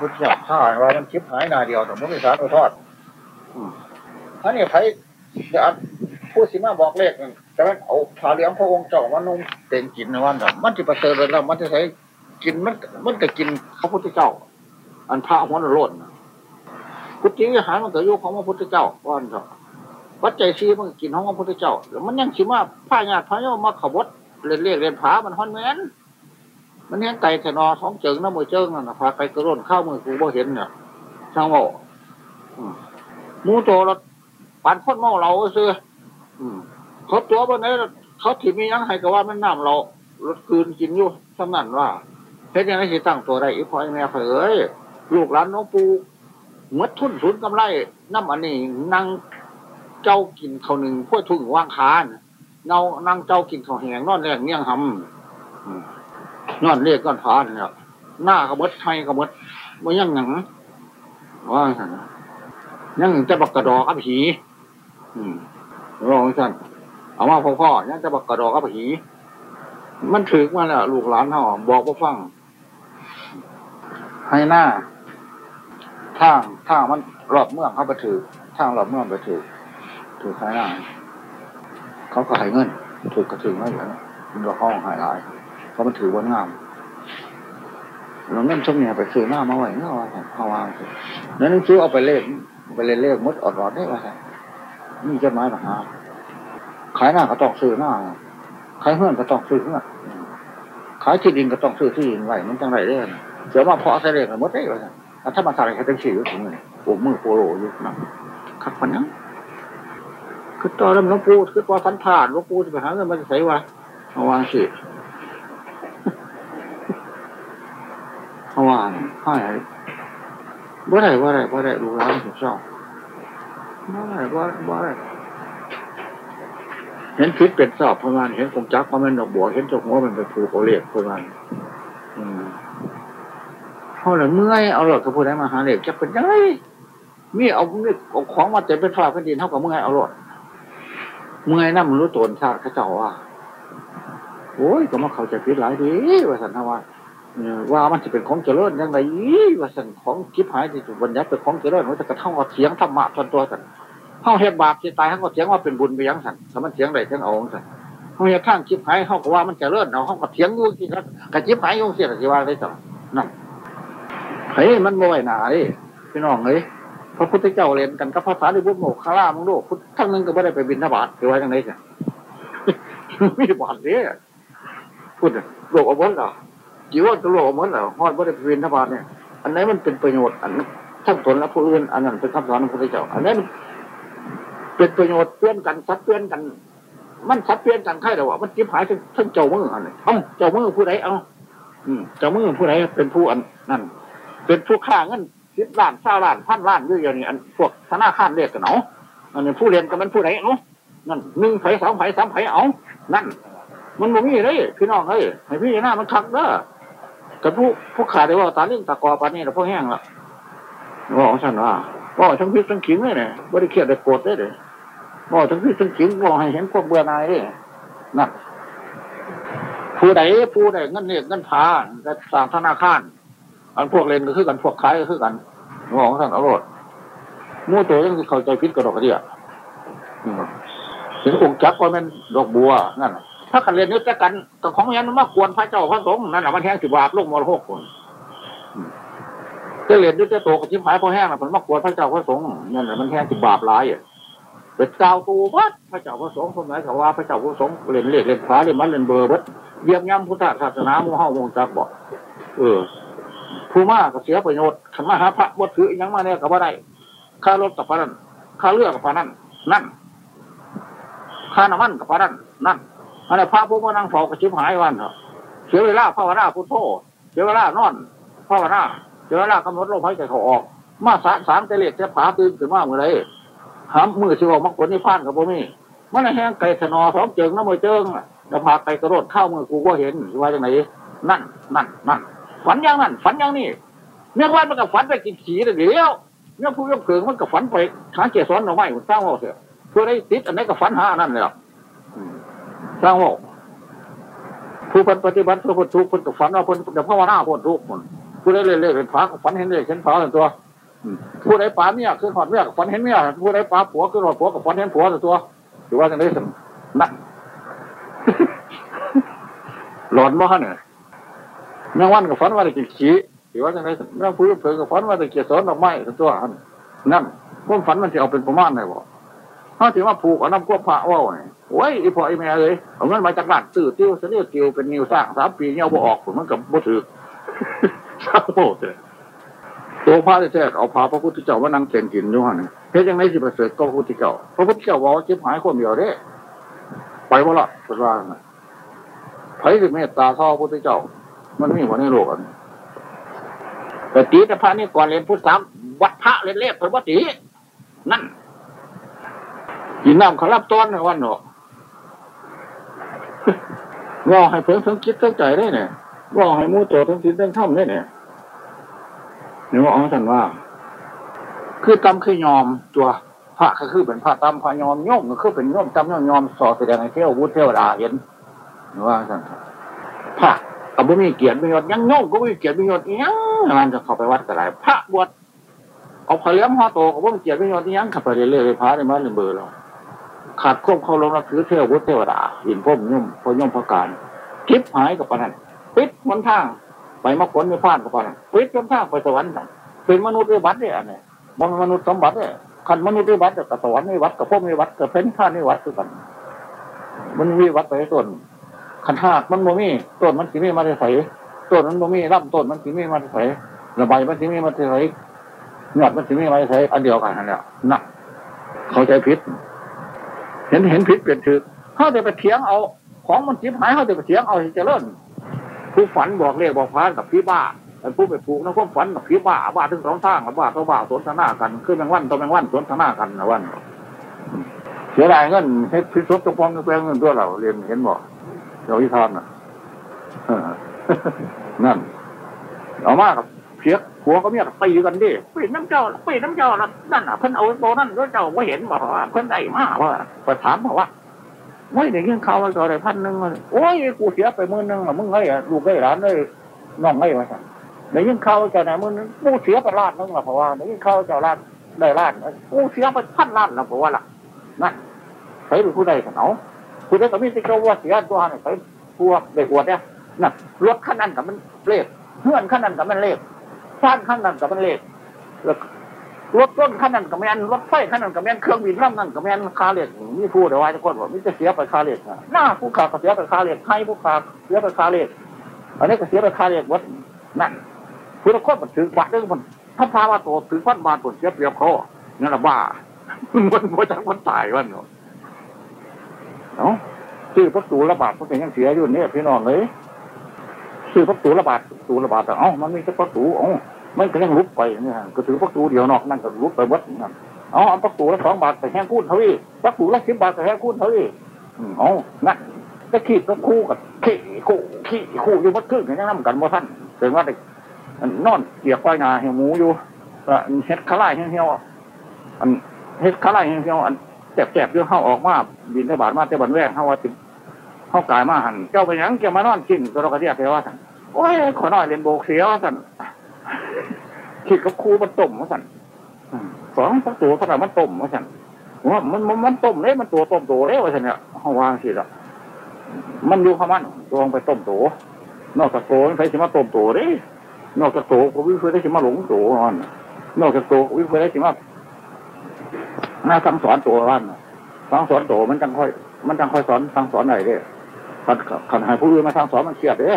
พุทธเจ้าข้าว่ามันชิบหายนาเดียวแต่ไม่มีสารอุทอดอันนี้ใครเดี๋ยวผู้สิมาบอกเลขแต่ว่าเอาผาเลี้ยงพระองค์เจ้ามานุ่งเต็งกินในวันนั้นมันจะประเสริฐเลยแล้วมันจะใช้กินมันมันก็กินพระพุทธเจ้า อันพระหัวโลดนะพุทธิวิหารมันก็อยู่ของพระพุทธเจ้าวันเถอะวัดใจซีมันกินของพระพุทธเจ้าแล้วมันยังสิมาผ้าญาติพระโยมมาขบวเรียนเรียกเรียนผามันฮอนแมน มันเห็นไก่แค่นอท้องเจิงน้ำมือเจิงนั่นนะพาไก่กระโดนข้ามือกูบ่เห็นเนี่ยช่างโมมูโตเราปันพ้นเมาเราซื้อเขาตัวบนนี้เขาถิ่มียังไงก็ว่ามันน้ำเรารถคืนกินอยู่สำนันว่าเฮ็ดยังไงสิตั้งตัวได้อีพอยแม่เผยลูกหลานน้องปูเมัดทุนศูนย์กำไรน้ำอันนี้นั่งเจ้ากินเขาหนึ่งพวกทุ่งว่างคานเงานั่งเจ้ากินเขาแหงนอนแรงเงี้ยงหำ นอนเรียกก้อนฟ้าเนี่ยหน้าก็มดไทยก็มดมันยังหนังว่ายังจะบักกระดอกกับผีอืมรองสั่นเอามาพ่อพ่อยังจะบักกระดอกกับผี มันถึกมาแล้วลูกหลานเขาบอกว่าฟัง ให้หน้าทางทางมันรอบเมืองเขาไปถือทางรอบเมืองไปถือถือให้หน้า เขาก็ให้เงิน ถือกระถือไม่เหลือมันก็ห้องหายหลาย ราะมันถือวันงามเราเงินช่วงนี้ไปซื้อหน้ามาไหว้เนาะพาวางแล้วนั่งซื้อเอาไปเลขไปเล่นเลขมดอดรอดได้ไหมนี่จะไม้ปัญหาขายหน้าก็ต้องซื้อหน้าขายเพื่อนก็ต้องซื้อเพื่อนขายที่ดินก็ต้องซื้อที่ดินไว้มันจังไรเด้อเดี๋ยมาเพาะใส่เลขมดได้ไหมถ้ามาใส่เขาจะฉีดถึงเลยโอ้มือโปโลอยู่นะขัดฟันยังคือตอนนั้นหลวงปู่คือว่าฟันผ่านหลวงปู่จะไปหาเงินมาใส่วะเอาวางสิเอา ว่างให้บ่ได้บ่ได้บ่ได้ลูกหลานสุดเศร้าบ่ได้บ่บ่ได้เห็นพิษเป็นสอบประมาณเห็นคงจักประมาณดอกบัวเห็นจกหัวมันไปผูกเลียกประมาณอืมเขาเลยเมื่อยเอาหลอดกระพุ้ได้มาหาเหล็กจะเป็นยังไงมีเอามีเอาของมาเต็มเป็นฟ้าเป็นดินเท่ากับเมื่อยเอาหลอดเมื่อยนั่นมันรู้ตนชาติเขาเจ้าว่าโอ้ยก็มาเขาจะพิษหลายดีว่าสันทว่า ว่ามันจะเป็นของเจริญยังไงว่าสันของคิดหายที่จุบัญญัติเป็นของเจริญว่าจะกระทั่งเอาเสียงธรรมะทนตัวสั่นเขาเฮ็ดบาปที่ตายเขาก็เสียงว่าเป็นบุญไปยังสันถ้ามันเสียงไรเสียงเอาสันเขาเฮ็ดข้างคิดหายเขาก็ว่ามันเจริญเอาเขาก็เสียงยุ่งที่กระจิบหายยุ่งเสียที่ว่าได้สันนั่นเฮ้ยมันบ่อยหนาดิพี่น้องเฮ้ยพระพุทธเจ้าเรียนกันกับภาษาดิบุตรโมกคารามึงดูพุทธทั้งนึงก็ไม่ได้ไปบินทบาทคือว่าอย่างไรสันไม่บาทเนี่ยพูดโลกอวตารอ จีวรตลกเหมือนเหรอฮอดบ่ได้เป็นทบาทเนี่ย อันไหนมันเป็นประโยชน์อันทั้งตนและผู้อื่นอันนั้นเป็นคำสอนของพระพุทธเจ้า อันนั้นเป็นประโยชน์เพื่อนกันซัดเพื่อนกัน มันซัดเพื่อนกันใครแต่ว่ามันจิ้มหายทั้งเจ้ามืออันนี้เอ้าเจ้ามือผู้ใดเอ้าเจ้ามือผู้ใดเป็นผู้อันนั่นเป็นผู้ฆ่าเงินสิบล้านเศร้าล้านพันล้านอยู่อย่างนี้อันพวกธนาคารเรียกกันเนาะอันนี้ผู้เรียนก็มันผู้ใดเนาะนั่นหนึ่งไผ่สองไผ่สามไผ่เอานั่น มันบ่มีเลยพี่น้องเฮ้ยให้พี่หน้ามันคักเด้อ กับผู้ผู้ขาดได้ว่าตาเรื่องตะกอปานนี้เราพวกแห้งละบอกฉันว่าบอกทั้งพิษทั้งขิงเลยเนี่ยบริเครียดได้โกรธได้เลยบอกทั้งพิษทั้งขิงบอกให้เห็นพวกเบื่อหน่ายเลยนั่นผู้ใดผู้ใดเงินเนี่ยเงินพาจะสร้างธนาคารอันพวกเลนก็คือกันพวกขายก็คือกันบอกท่านอารถมู่ตัวยังเข้าใจพิษกระดกกระเดียถึงองค์จักรก็เป็นดอกบัวนั่น ถ้ากันเรียนนึกจะกันกับของยันมากวนพระเจ้าพระสงฆ์นั่นแหละมันแห้งสิบาทลงมรหกคนจะเรียนนึกจะโตกับชิมหายพอแห้งนะมันมากวนพระเจ้าพระสงฆ์นั่นแหละมันแห้งสิบาปหลายอะเป็นเจ้าตูวัดพระเจ้าพระสงฆ์คนไหนเขาว่าพระเจ้าพระสงฆ์เรียนเรียกเรียนฟ้าเรียนมันเรียนเบอร์วัดเยี่ยมย่ำพุทธศาสนาโมห้าวงจักบอกเออผู้มากก็เสียประโยชน์ขันมาหาพระบดถือยังมาเนี่ยกับว่าได้ค่ารถกับพระนั่นค่าเรือกับพระนั่นนั่นค่าน้ำมันกับพระนั่นนั่น อันนี้พระผู้มานั่งเฝ้ากระชิบหายวันเถอะเสียเวลาภาวนาพุทโธเสียเวลานอนภาวนาเสียเวลากำหนดลมหายใจเขาออก มาสามสามเตเล็กจะผาตื่นขึ้นมาเมื่อไรหามมือสิวมักผลนิพพานกับพวกนี้มันแห้งไก่ถนอสองเจิงน้ำมือเจิงจะพาไก่กระโดดเข้ามือกูก็เห็นว่าจังไหนนั่นนั่นนั่นฝันอย่างนั้นฝันอย่างนี้เมื่อวันมันกับฝันไปกินขี่เลยเดียวเมื่อผู้ยกเกิงมันกับฝันไปหาเจสอนหน่อไม้สร้างว่าเสียเพื่อได้ติดอันนี้กับฝันหานั่นเลย สร้างว่าผู้คนปฏิบัติเพื่อพ้นทุกข์พ้นกับฝันว่าพ้นจะภาวนาพ้นทุกข์คนผู้ใดเล่นเล่นเป็นฟ้าฝันเห็นเลขเห็นฟ้าตัวผู้ใดป๋าเมียคือหอดเมียฝันเห็นเมียผู้ใดป๋าผัวคือหอดผัวกับฝันเห็นผัวตัวหรือว่าจะได้สนักหลอนบ่ฮะเนี่ยแมงวันกับฝันว่าจะกินขี้หรือว่าจะได้แมงพื้เผือกับฝันว่าจะเกี่ยวสนดอกไม้ตัวนั่นพวกฝันมันจะเอาเป็นประมาณไหนบ่ถ้าถือว่าผูกเอาน้ำกวพระว่าไง โอ้ยอีพ่อไอแม่เลยเอาเงินมาจากหลัดตื่นติ้วเสียติ้วเป็นนิวสร้างสามปีเนี่ยบ่ออกผมมันกับบ่ถือข้าวโพดเลยตัวพระที่แท้เอาพาพระพุทธเจ้าว่านั่งเขียนกินด้วยนี่เพชรยังไงสิประเสริฐก็พระพุทธเจ้าพระพุทธเจ้าบอกว่าจิบหายคนเดียวเด้ไปบ่ละเป็นว่าไผ่สิเมตตาท่อพระพุทธเจ้า มันมีหัวในโลกอันแต่ตีแต่พระนี่ก่อนเรียนพุทธสามวัดพระเล่นเล็บพระวัตินั่นกินน้ำขลับต้นในวันเนาะ ว่าให้เพิ่งทั้งคิดทั้งใจได้เนี่ยว่าให้มูโตทั้งสิ้นทั้งท่ำได้เนี่ยนี่ว่าอ๋อสันว่า คือกรรมคือยอมตัวพระก็คือเป็นพระตามพระยอมโยมก็คือเป็นโยมจำยอมยอมสอแสดงให้เทียววุฒิเทวดาเห็นนี่ว่าสันพระก็ไม่มีเกียรติมียศยังโยมก็ไม่มีเกียรติมียศยังมันจะเข้าไปวัดก็ได้พระบวชเอาพระเลี้ยงห่อโตก็ไม่มีเกียรติมียศยังขับไปเรื่อยๆพระในมันเบอร์เรา ขาดควบเขาลงนับถือเทววุฒิเทวดาหินพ่มย่อมพย่อมพระการคลิปหายกับปนันปิดมันทาง ไปมาขนไม่พลาดกับปนันปิดมันทางไปสวรรค์เป็นมนุษย์ด้วยบัตรเนี่ยอันนี้มันมนุษย์สมบัติเนี่ยขันมนุษย์ด้วยบัตรกับสวรรค์ไม่วัดกับพวกไม่วัดกับเพ้นท่านไม่วัดคือกัน มันมีวัดไปต้นขันธาตุมันโมมีต้นมันสีมีมาใส่ต้นมันโมมีร่ำต้นมันสีมีมาใส่ระบายมันสีมีมาใส่หยอดมันสีมีมาใส่อันเดียวกันนั่นแหละนักเข้าใจผิด เห็นเห็นผิดเปลี่ยนถือเขาจะไปเถียงเอา ของมันจิบหายเขาจะไปเถียงเอาเจริญผู้ฝันบอกเลขบอกพานกับพี่บ้าไอ้ผู้ไปผูกนะความฝันกับพี่บ้าบ้าถึงสองทางกับบ้าตัวบ้าสนทนากันขึ้นแมงวันตัวแมงวันสนทนากันนะวันเสียดายเงินเฮ็ดพิษตกปองแปลงเงินตัวเราเรียนเห็นบอกเราวิทานน่ะนั่นเอามากกับเพียก หัวก็เมียตีกันดิปีน้ำเจ้าปีน้ำเจ้านั่นอะเพิ่นเอาโตนั่นแล้วเจ้าไม่เห็นบอกว่าเพิ่นได้มากว่าไปถามบอกว่าไม่ได้ยินข่าวว่าตัวได้พันหนึ่งโอ้ยกูเสียไปมื่นหนึ่งมึงไงอะลูกไงร้านเลยน้องไงวะสั่งได้ยินข่าวว่าเจ้าไหนมื่นกูเสียไปล้านนึงละเพราะว่าได้ยินข่าวเจ้าล้านได้ล้านกูเสียไปพันล้านละเพราะว่าล่ะนั่นใครเป็นผู้ใดกันเอาผู้ใดก็มีสิเจ้าว่าเสียตัวนี่ใครพวกได้อวดเนี่ยนั่นรถขั้นนั้นกับมันเลขเพื่อนขั้นนั้นกับมันเลข ร้านขั้นนั้นกับมันเลขรถต้นขั้นนั้นกับแมนรถไฟขั้นนั้นกับแมนเครื่องบินลำนั้นกับแมนคาเลตมีผู้เดี๋ยวว่าจะคนว่ามิจะเสียไปคาเลตหน้าผู้ขาก็เสียไปคาเลตให้ผู้ขาเสียไปคาเลตอันนี้ก็เสียไปคาเลตวัดนั่นผู้ละคนมันถือบาทเรื่องมันถ้าพาว่าโตถือฟันบาทตัวเสียเปรียบเขานั่นแหละบ้ามันโมจังมันตายวันเนาะซื้อพักตูระบาดเพักยังเสียอยู่เนี่ยพี่น้องเลย ซื้อพักตูระบาดตูระบาดแต่เอ้ามันไมีแค่พักตูอ๋อมันก็ยังลุกไปเนี่ยก็ถือพักตูเดียวนอกนั่นก็ลุกไปวัดนั่นอ๋อเอาพักตูละสองบาทแต่แห้งคูณเท่านี้พักตูละสิบบาทแต่แห้งคูณเท่านี้อ๋อนั่นก็ขีดก็คู่กับขี้คู่ขี้คู่อยู่มัดครึ่งอย่างนั้นกันบ่ท่านเห็นว่าเด็กนอนเกี่ยวก้อยนาเหี่ยวหมูอยู่เฮ็ดขาไล่เหี่ยวอันเฮ็ดขาไล่เหี่ยวอันแจบๆเรื่องเข้าออกมาบินได้บาทมาแต่บันแรกเข้าว่าติ เขากายมาหันเจ้าไปยังเกี่ยมานอนกินตัวเราก็เรียกไปว่าสันโอ้ยขอหน่อยเรียนโบกเสียว่าสันคิดกับครูมันต้มว่าสันสองสักตัวขนาดมันต้มว่าสันว่ามันมันมันต้มเลยมันตัวต้มตัวเลยว่าสันเนี่ยเขาวางสิละมันอยู่ข้ามันตัวไปต้มตัวนอกจากโตมันไปสิมาต้มตัวเด้นอกจากโตก็วิเคราะห์ได้สิมาหลงตัวนอนนอกจากโตวิเคราะห์ได้สิมาหน้าสั่งสอนตัววันสั่งสอนตัวมันจังค่อย มันจังค่อยสอนสั่งสอนไหนเด้ ขันขันหายผู้อื่นมาสั่งสอนมันเครียดเด้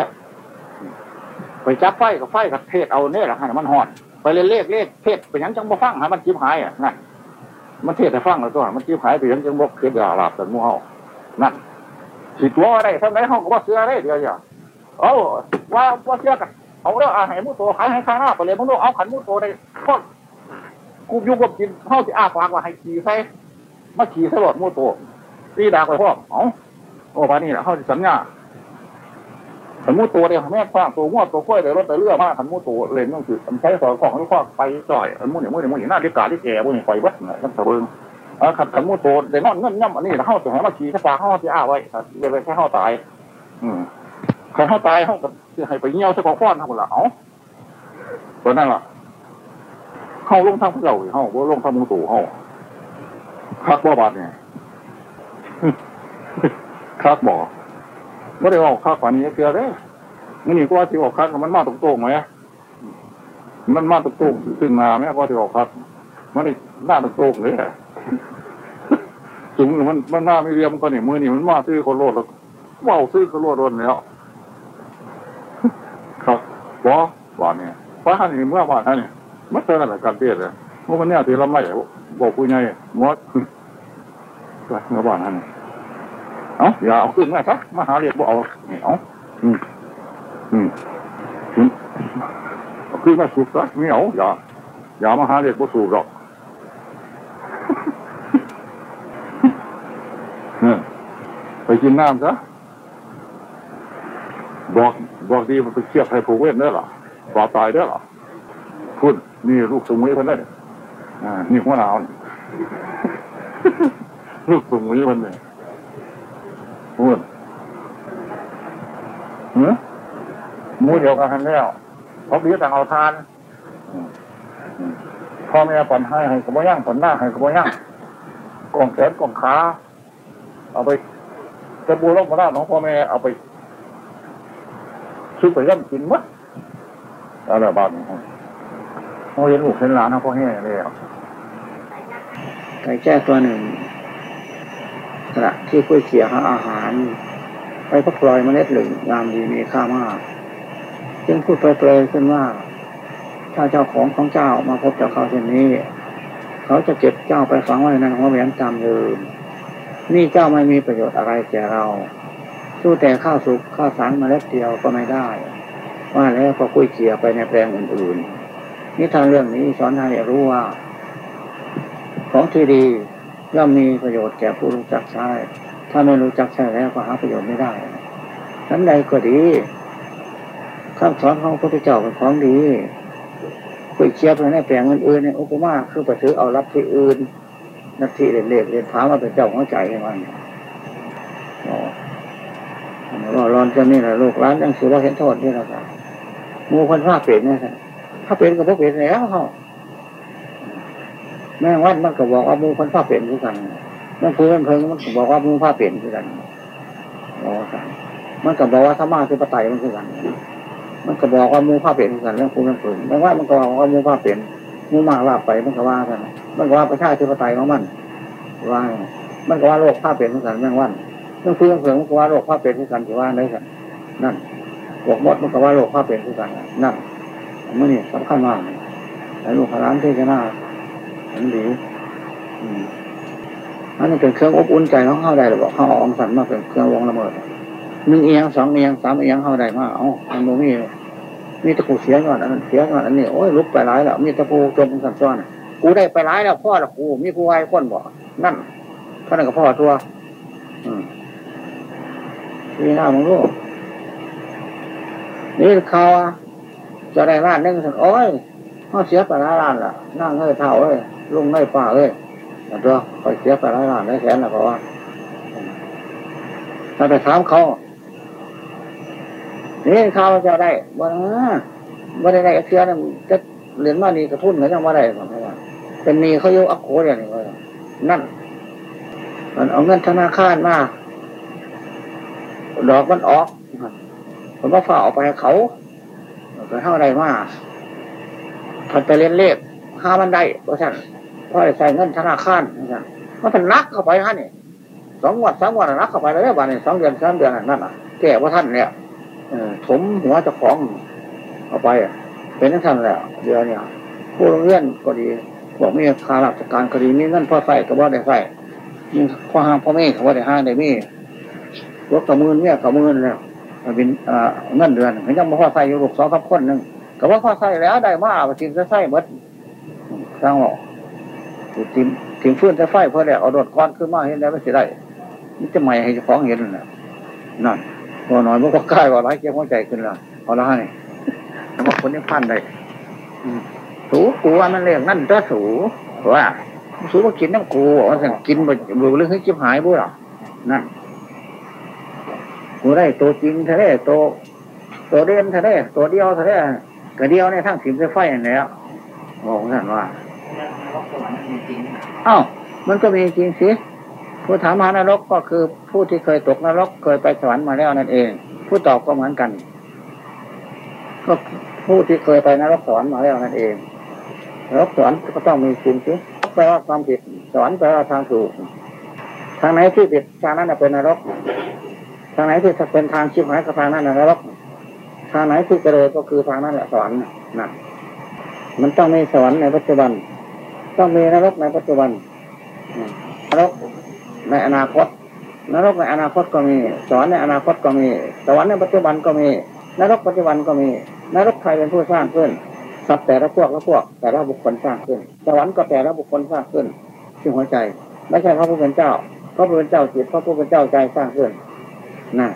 ไปจับไฟกับไฟกับเทศเอาเนี่ยหละฮะมันหอน ไปเล่นเลขเลขเทศไปยังจังบ่ฟังหามันจิ้มหายอะนั่นมันเทศแต่ฟังแล้วตัวมันจิ้มหายไปยังจังบ่เก็บยาหลับแต่มูเฮานั่นสิตัวอะไรทำไมห้องก็ว่าเสื้ออะไรเดียวอย่างเอาว่าว่าเสื้อกันเอาเรื่องอาหารมูโตขายให้ข้างหน้าไปเลยมึงดูเอาขันมูโตได้พ่อกูยุ่งกับกินเท่าที่อาปากว่าให้ขี่ใส่มาขี่ใส่หลอดมูโตตีดากไปพ่อเอา โอ้ปานี่แหละเขาสัญญาขันมูโตเนี่ยแม่ฟังตัวงวดตัวค่อยเลยรถแต่เรือมากขันมูโตเล่นต้องคือใช้สอนของที่ข้อไปจ่อยขันมูเนี่ยมูเนี่ยมูเนี่ยหน้าดิกาดิแก่มูเนี่ยไฟวัดนี่ยตั้งแต่เบิ้งขัดขันมูตเดี๋ยวนอนเงินย่ำอันนี้แล้วเข้าจะให้มาขี่ใส่ปากเข้าที่อาไว้เลยไปแค่เข้าตาย อืมใครเข้าตายเขาก็ให้ไปเงี้ยวใส่กองฟ้อนทำหมดละเอาตัวนั่นล่ะเข้าลงทางพระเจ้าเข้าว่าลงทางมุสูเข้าคักบ่บาดเนี่ย คักบ่ไม่ได้ออกคักกว่านี้เกลือเด้มันนี่ก็ว่าที่ออกคักมันมาตรงๆไหมมันมาตรงๆขึ้นมาไหมก็ที่ออกคักมันนี่หน้าตรงๆเลยสูงมันมันหน้าไม่เรียมก็เนี่ยมือนี่มันมาซื้อคนโลดแล้วเมาซื้อคนโลดรนแล้วครับบ่บ่เนี่ยเพรานนี่เมื่อวานท่านนี่มันเจออะไรการเปลี่ยนเลยเมื่อวันนี้ที่เราไม่บอกผู้ใหญ่มดก็เมื่อวานท่านนี่ เอาอย่าเอาขึ้นมาครับมาหาเรียกบ่เอาเอาอืมอืมขึ้นมาสูบซะไม่เอาอย่าอย่ามาหาเรียกบ่สูบหรอกเนี่ยไปกินน้ำซะบอกบอกดีมันไปเชียบให้ผูกเวทได้หรอปลาตายได้หรอคุณนี่ลูกสมุยคนได้อ่านี่หัวหนาวลูกสมุยคนเนี่ย พูดเหือมูเดียวกันแล้วเขาเบี้ยต่างเอาทานพ่อแม่ผ่อนให้ให้กระบย่างผ่อนหน้าให้กระบย่างกองแขนกองขาเอาไปจะบูรกมาได้ของพ่อแม่เอาไปซื้อไปย่ำกินวะอะไรบ้างเขาเห็นลูกเห็นหลานเขาก็แห่เลยอะไก่แจ้ตัวหนึ่ง ขณะที่คุยเขียหาอาหาร ไปก็ปลอยเมล็ดหลึงงามดีมีค่ามาก จึงพูดเปรยๆขึ้นว่า ถ้าเจ้าของของเจ้ามาพบเจ้าเขาเช่นนี้ เขาจะเก็บเจ้าไปฝังไว้ในหัวแหวนตามเดิมนี่เจ้าไม่มีประโยชน์อะไรแก่เราสู้แต่ข้าวสุกข้าวสารเมล็ดเดียวก็ไม่ได้ ว่าแล้วก็คุยเขี่ยไปในแปลงอื่นๆนิทานเรื่องนี้สอนให้รู้ว่า ของที่ดี ย่อมมีประโยชน์แก่ผู้รู้จักใช้ ถ้าไม่รู้จักใช้แล้วก็หาประโยชน์ไม่ได้ทั้นใดก็ดีคำสอนของพระพุทธเจ้าเป็นของดีคุยเชียบไปในแปลงอื่นๆเนี่ยอุปมาคือไปถือเอารับที่อื่นนักที่เรียนเรียนเรียนถามว่าเป็นเจ้าของใจให้มันอ๋อว่าร้อนจะนี่แหละลูกร้านยังสือว่าเห็นโทษนี่แหละครับมูคนว่าเปลี่ยนเนี่ยครับถ้าเปลี่ยนก็พวกเปลี่ยนแล้วเขา แม่งวัดมันก็บอกว่ามูคนผ้าเปลี่ยนคือกันแม่งคุยมันเพิ่งมันก็บอกว่ามูผ้าเปลี่ยนคือกันอ๋อครับมันก็บอกว่าธรรมะคือปไตยมันคือกัน มันก็บอกว่ามูผ้าเปลี่ยนคือกันเรื่องคุยมันเพิ่งแม่งวัดมันก็บอกว่ามูผ้าเปลี่ยนมูมาว่าบไปมันก็ว่ากันมันก็ว่าประชาธิปไตยของมันว่ามันก็ว่าโลกผ้าเปลี่ยนคือกันแม่งวัดเรื่องคุยมันเพิ่งมันก็ว่าโลกผ้าเปลี่ยนคือกันที่ว่าได้กันนั่นบอกมดมันก็ว่าโลกผ้าเปลี่ยนคือกันนั่นมันนี่สำคัญมากไอ้ลูกหลานที่จะน่า อันดีอืมอันนี้เป็นเครื่องอบอุ่นใจของเข้าได้หรือเปล่าเข้าอองสันมาเป็นเครื่องวงละเมิดหนึ่งเอียงสองเอียงสามเอียงเข้าได้มากเอ้ามันโมมีมีตะปูเสียก่อนอันนั้นเสียก่อนอันนี้โอ้ยลุกไปร้ายแล้วมีตะปูจมสันซ้อนกูได้ไปร้ายแล้วพ่อละกูมีผู้วายคนบ่นั่นเท่านั้นกับพ่อตัวอืมนี่หน้ามึงลูกนี่เขาจะได้ล้านหนึงสันโอ้ยเขาเสียไปหลายล้านล่ะนั่งเฮ้ยเท่าเอ้ย ลงเฮ้ป้าเอ้ยตัวคอยเสียไปหลายล้านได้แสนแล้วก็ว่าถ้าไปถามเขานี่เขาวจะได้บ่นะบ่ได้ได้เสียนั่นจะเหรียญมานี่กระทุ่นเขายังว่าได้ผมว่าเป็นหนีเขาโยกอักโคอย่างนี้ว่านั่น มันเอาเงินธนาคารมาดอกมันออกผมว่าฝ่าออกไปให้เขาไปเท่าไรมาพันไปเรียนเลขห้ามันได้เพราะฉะนั้น พอได้ใส่เงินธนาคารเพราะฉะนั้นเพราท่านนักเข้าไปฮะนี่สองวันสามวันนักเข้าไปแล้ววันนี้สองเดือนสามเดือนนั่นน่ะแก่ว่าท่านเนี่ยอถมหัวเจ้าของเอาไปอะเป็นทั้งท่านแหละเดือนเนี่ยผู้โรงเรียนก็ดีบอกมีข้าราชการก็ดีมีเงินพ่อใส่ก็บ่ได้ใส่มีพ่อห้างพ่อแม่เขาบ่ได้ห้างได้มีรถกระมือเนี่ยกระมือแล้วเป็นเงินเดือนเขายังบ่พ่อใส่อยู่ลูกสองสามคนหนึ่งก็ว่าพอใส่แล้วได้มาเอาทีจะใส่หมดสร้างออก ทีมทีมฟื้นจะไฟเพื่อได้เอาโดดก้อนขึ้นมาเห็นได้ไม่เสียได้นี่จะไม่ให้ของเห็นนะนั่นพอหน่อยมันก็ใกล้ว่าไรเกี่ยวหัวใจขึ้นละเอาละนี่แต่ว่าคนนี้พันได้สูกูว่ามันเรียกนั่นจะสูว่าสูว่ากินน้ำกูว่าสั่งกินไปบุเรื่องให้จิบหายบุหรอนั่นกูได้ตัวจริงแท้ตัวตัวเด่นแท้ตัวเดียวแท้ก็เดียวในทั้งถิ่มไฟอย่างนี้บอกท่านว่า อ้าวมันก็มีจริงสิผู้ถามหานรกก็คือผู้ที่เคยตกนรกเคยไปสวรรค์มาแล้วนั่นเอง ผู้ตอบก็เหมือนกัน ก็ผู้ที่เคยไปนรกสวรรค์มาแล้วนั่นเองนรกสวรรค์ก็ต้องมีจริงสิแปลว่าความผิดสวรรค์แปลว่าทางถูก ทางไหนที่ผิดทางนั้นเป็นนรก ทางไหนที่เป็นทางชิบหายก็ทางนั้นนรก ทางไหนที่เจริญก็คือทางนั้นแหละสวรรค์นะมันต้องมีสวรรค์ในปัจจุบัน ต้องมีนรกในปัจจุบัน นรกในอนาคต นรกในอนาคตก็มีสวรรค์ในอนาคตก็มีสวรรค์ในปัจจุบันก็มี นรกปัจจุบันก็มี นรกใครเป็นผู้สร้างขึ้นสัตว์แต่ละพวกละพวก แต่ละบุคคลสร้างขึ้น สวรรค์ก็แต่ละบุคคลสร้างขึ้นที่หัวใจ ไม่ใช่พระผู้เป็นเจ้าพระผู้เป็นเจ้าจิตพระผู้เป็นเจ้าใจสร้างขึ้นนะ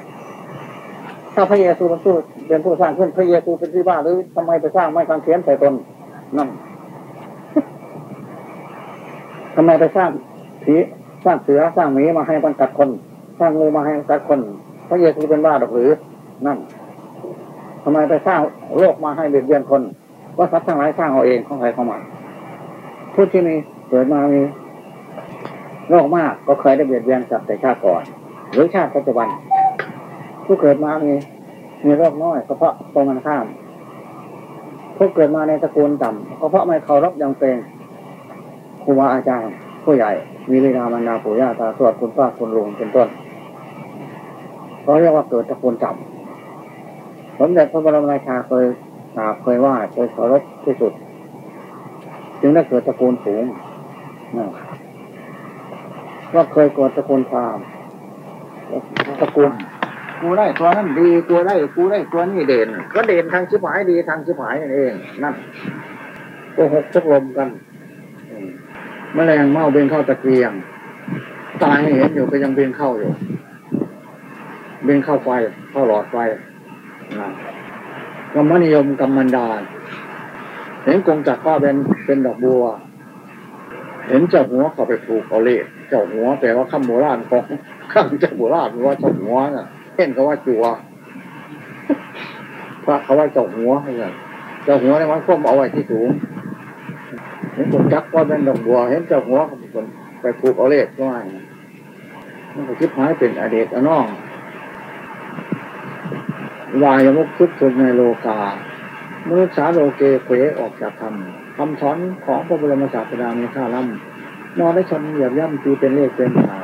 ถ้าพระเยซูเป็นผู้เป็นผู้สร้างขึ้น พระเยซูเป็นที่บ้าหรือทำไมไปสร้างไม้กางเขนใส่ตนนั่น ทำไมไปสร้างผีสร้างเสือสร้างหมีมาให้มันกัดคน สร้างงูมาให้กัดคนพระเยซูเป็นบ้าหรือนั่นทำไมไปสร้างโลกมาให้เบียดเบียนคนว่าสัตว์ทั้งหลายสร้างเอาเองของใครของมันผู้ที่มีเกิดมามีโลกมากก็เคยได้เบียดเบียนสัตว์แต่ชาติก่อน หรือชาติปัจจุบัน ผู้เกิดมามีมีโรคน้อยก็เพราะตรงกันข้ามผู้เกิดมาในตระกูลต่ำก็เพราะไม่เคารพยังเป็น รูบาอาจารย์ ผู้ใหญ่มีวินามันนาปู่ย่าตาสวดคุณป้าคุณลุงเป็นต้นเขาเรียกว่าเกิดตระกูลต่ำสมเด็จพระบรมราชาเคยกราบเคยไหว้เคยเคารพที่สุด จึงได้เกิดตระกูลสูงนะว่าเคยเกิดตระกูลพราหมณ์ตระกูลกูได้ตัวนั้นดีกูได้กูได้ตัวนี้เด่น ก็เด่นทางชิบหายดีทางชิบหายนั่นเอง นั่นโกหกชักลมกัน แมลงเม่าเบนเข้าตะเกียง ตายให้เห็นอยู่ก็ยังเบนเข้าอยู่ เบนเข้าไฟเข้าหลอดไฟกรรมนิยมกรรมันดาเห็นกงจักรก็เป็นเป็นดอกบัว เห็นเจ้าหัวเขาไปผูกเอาเล่เจ้าหัวแปลว่าข้ามโบราณของข้ามเจ้าโบราณว่าเจ้าหัวน่ะเห็นเขาว่าจัวพระเขาว่าเจ้าหัวให้กันเจ้าหัวในมันควบเอาไว้ที่สูง เห็นกงจักรก็เป็นดอกบัว เห็นเจ้าหัวเขาไปผูกเอาเล่ก็ไม่มันก็คิดหายเป็นอดีตอน้องวายมุกทุกทุนในโลกามนุษย์สาโลเกเขวออกจากธรรมคำสอนของพระบรมศาสดามีค่าล้ำนอนได้ชมเหยียบย่ำตีเป็นเลขเป็นหา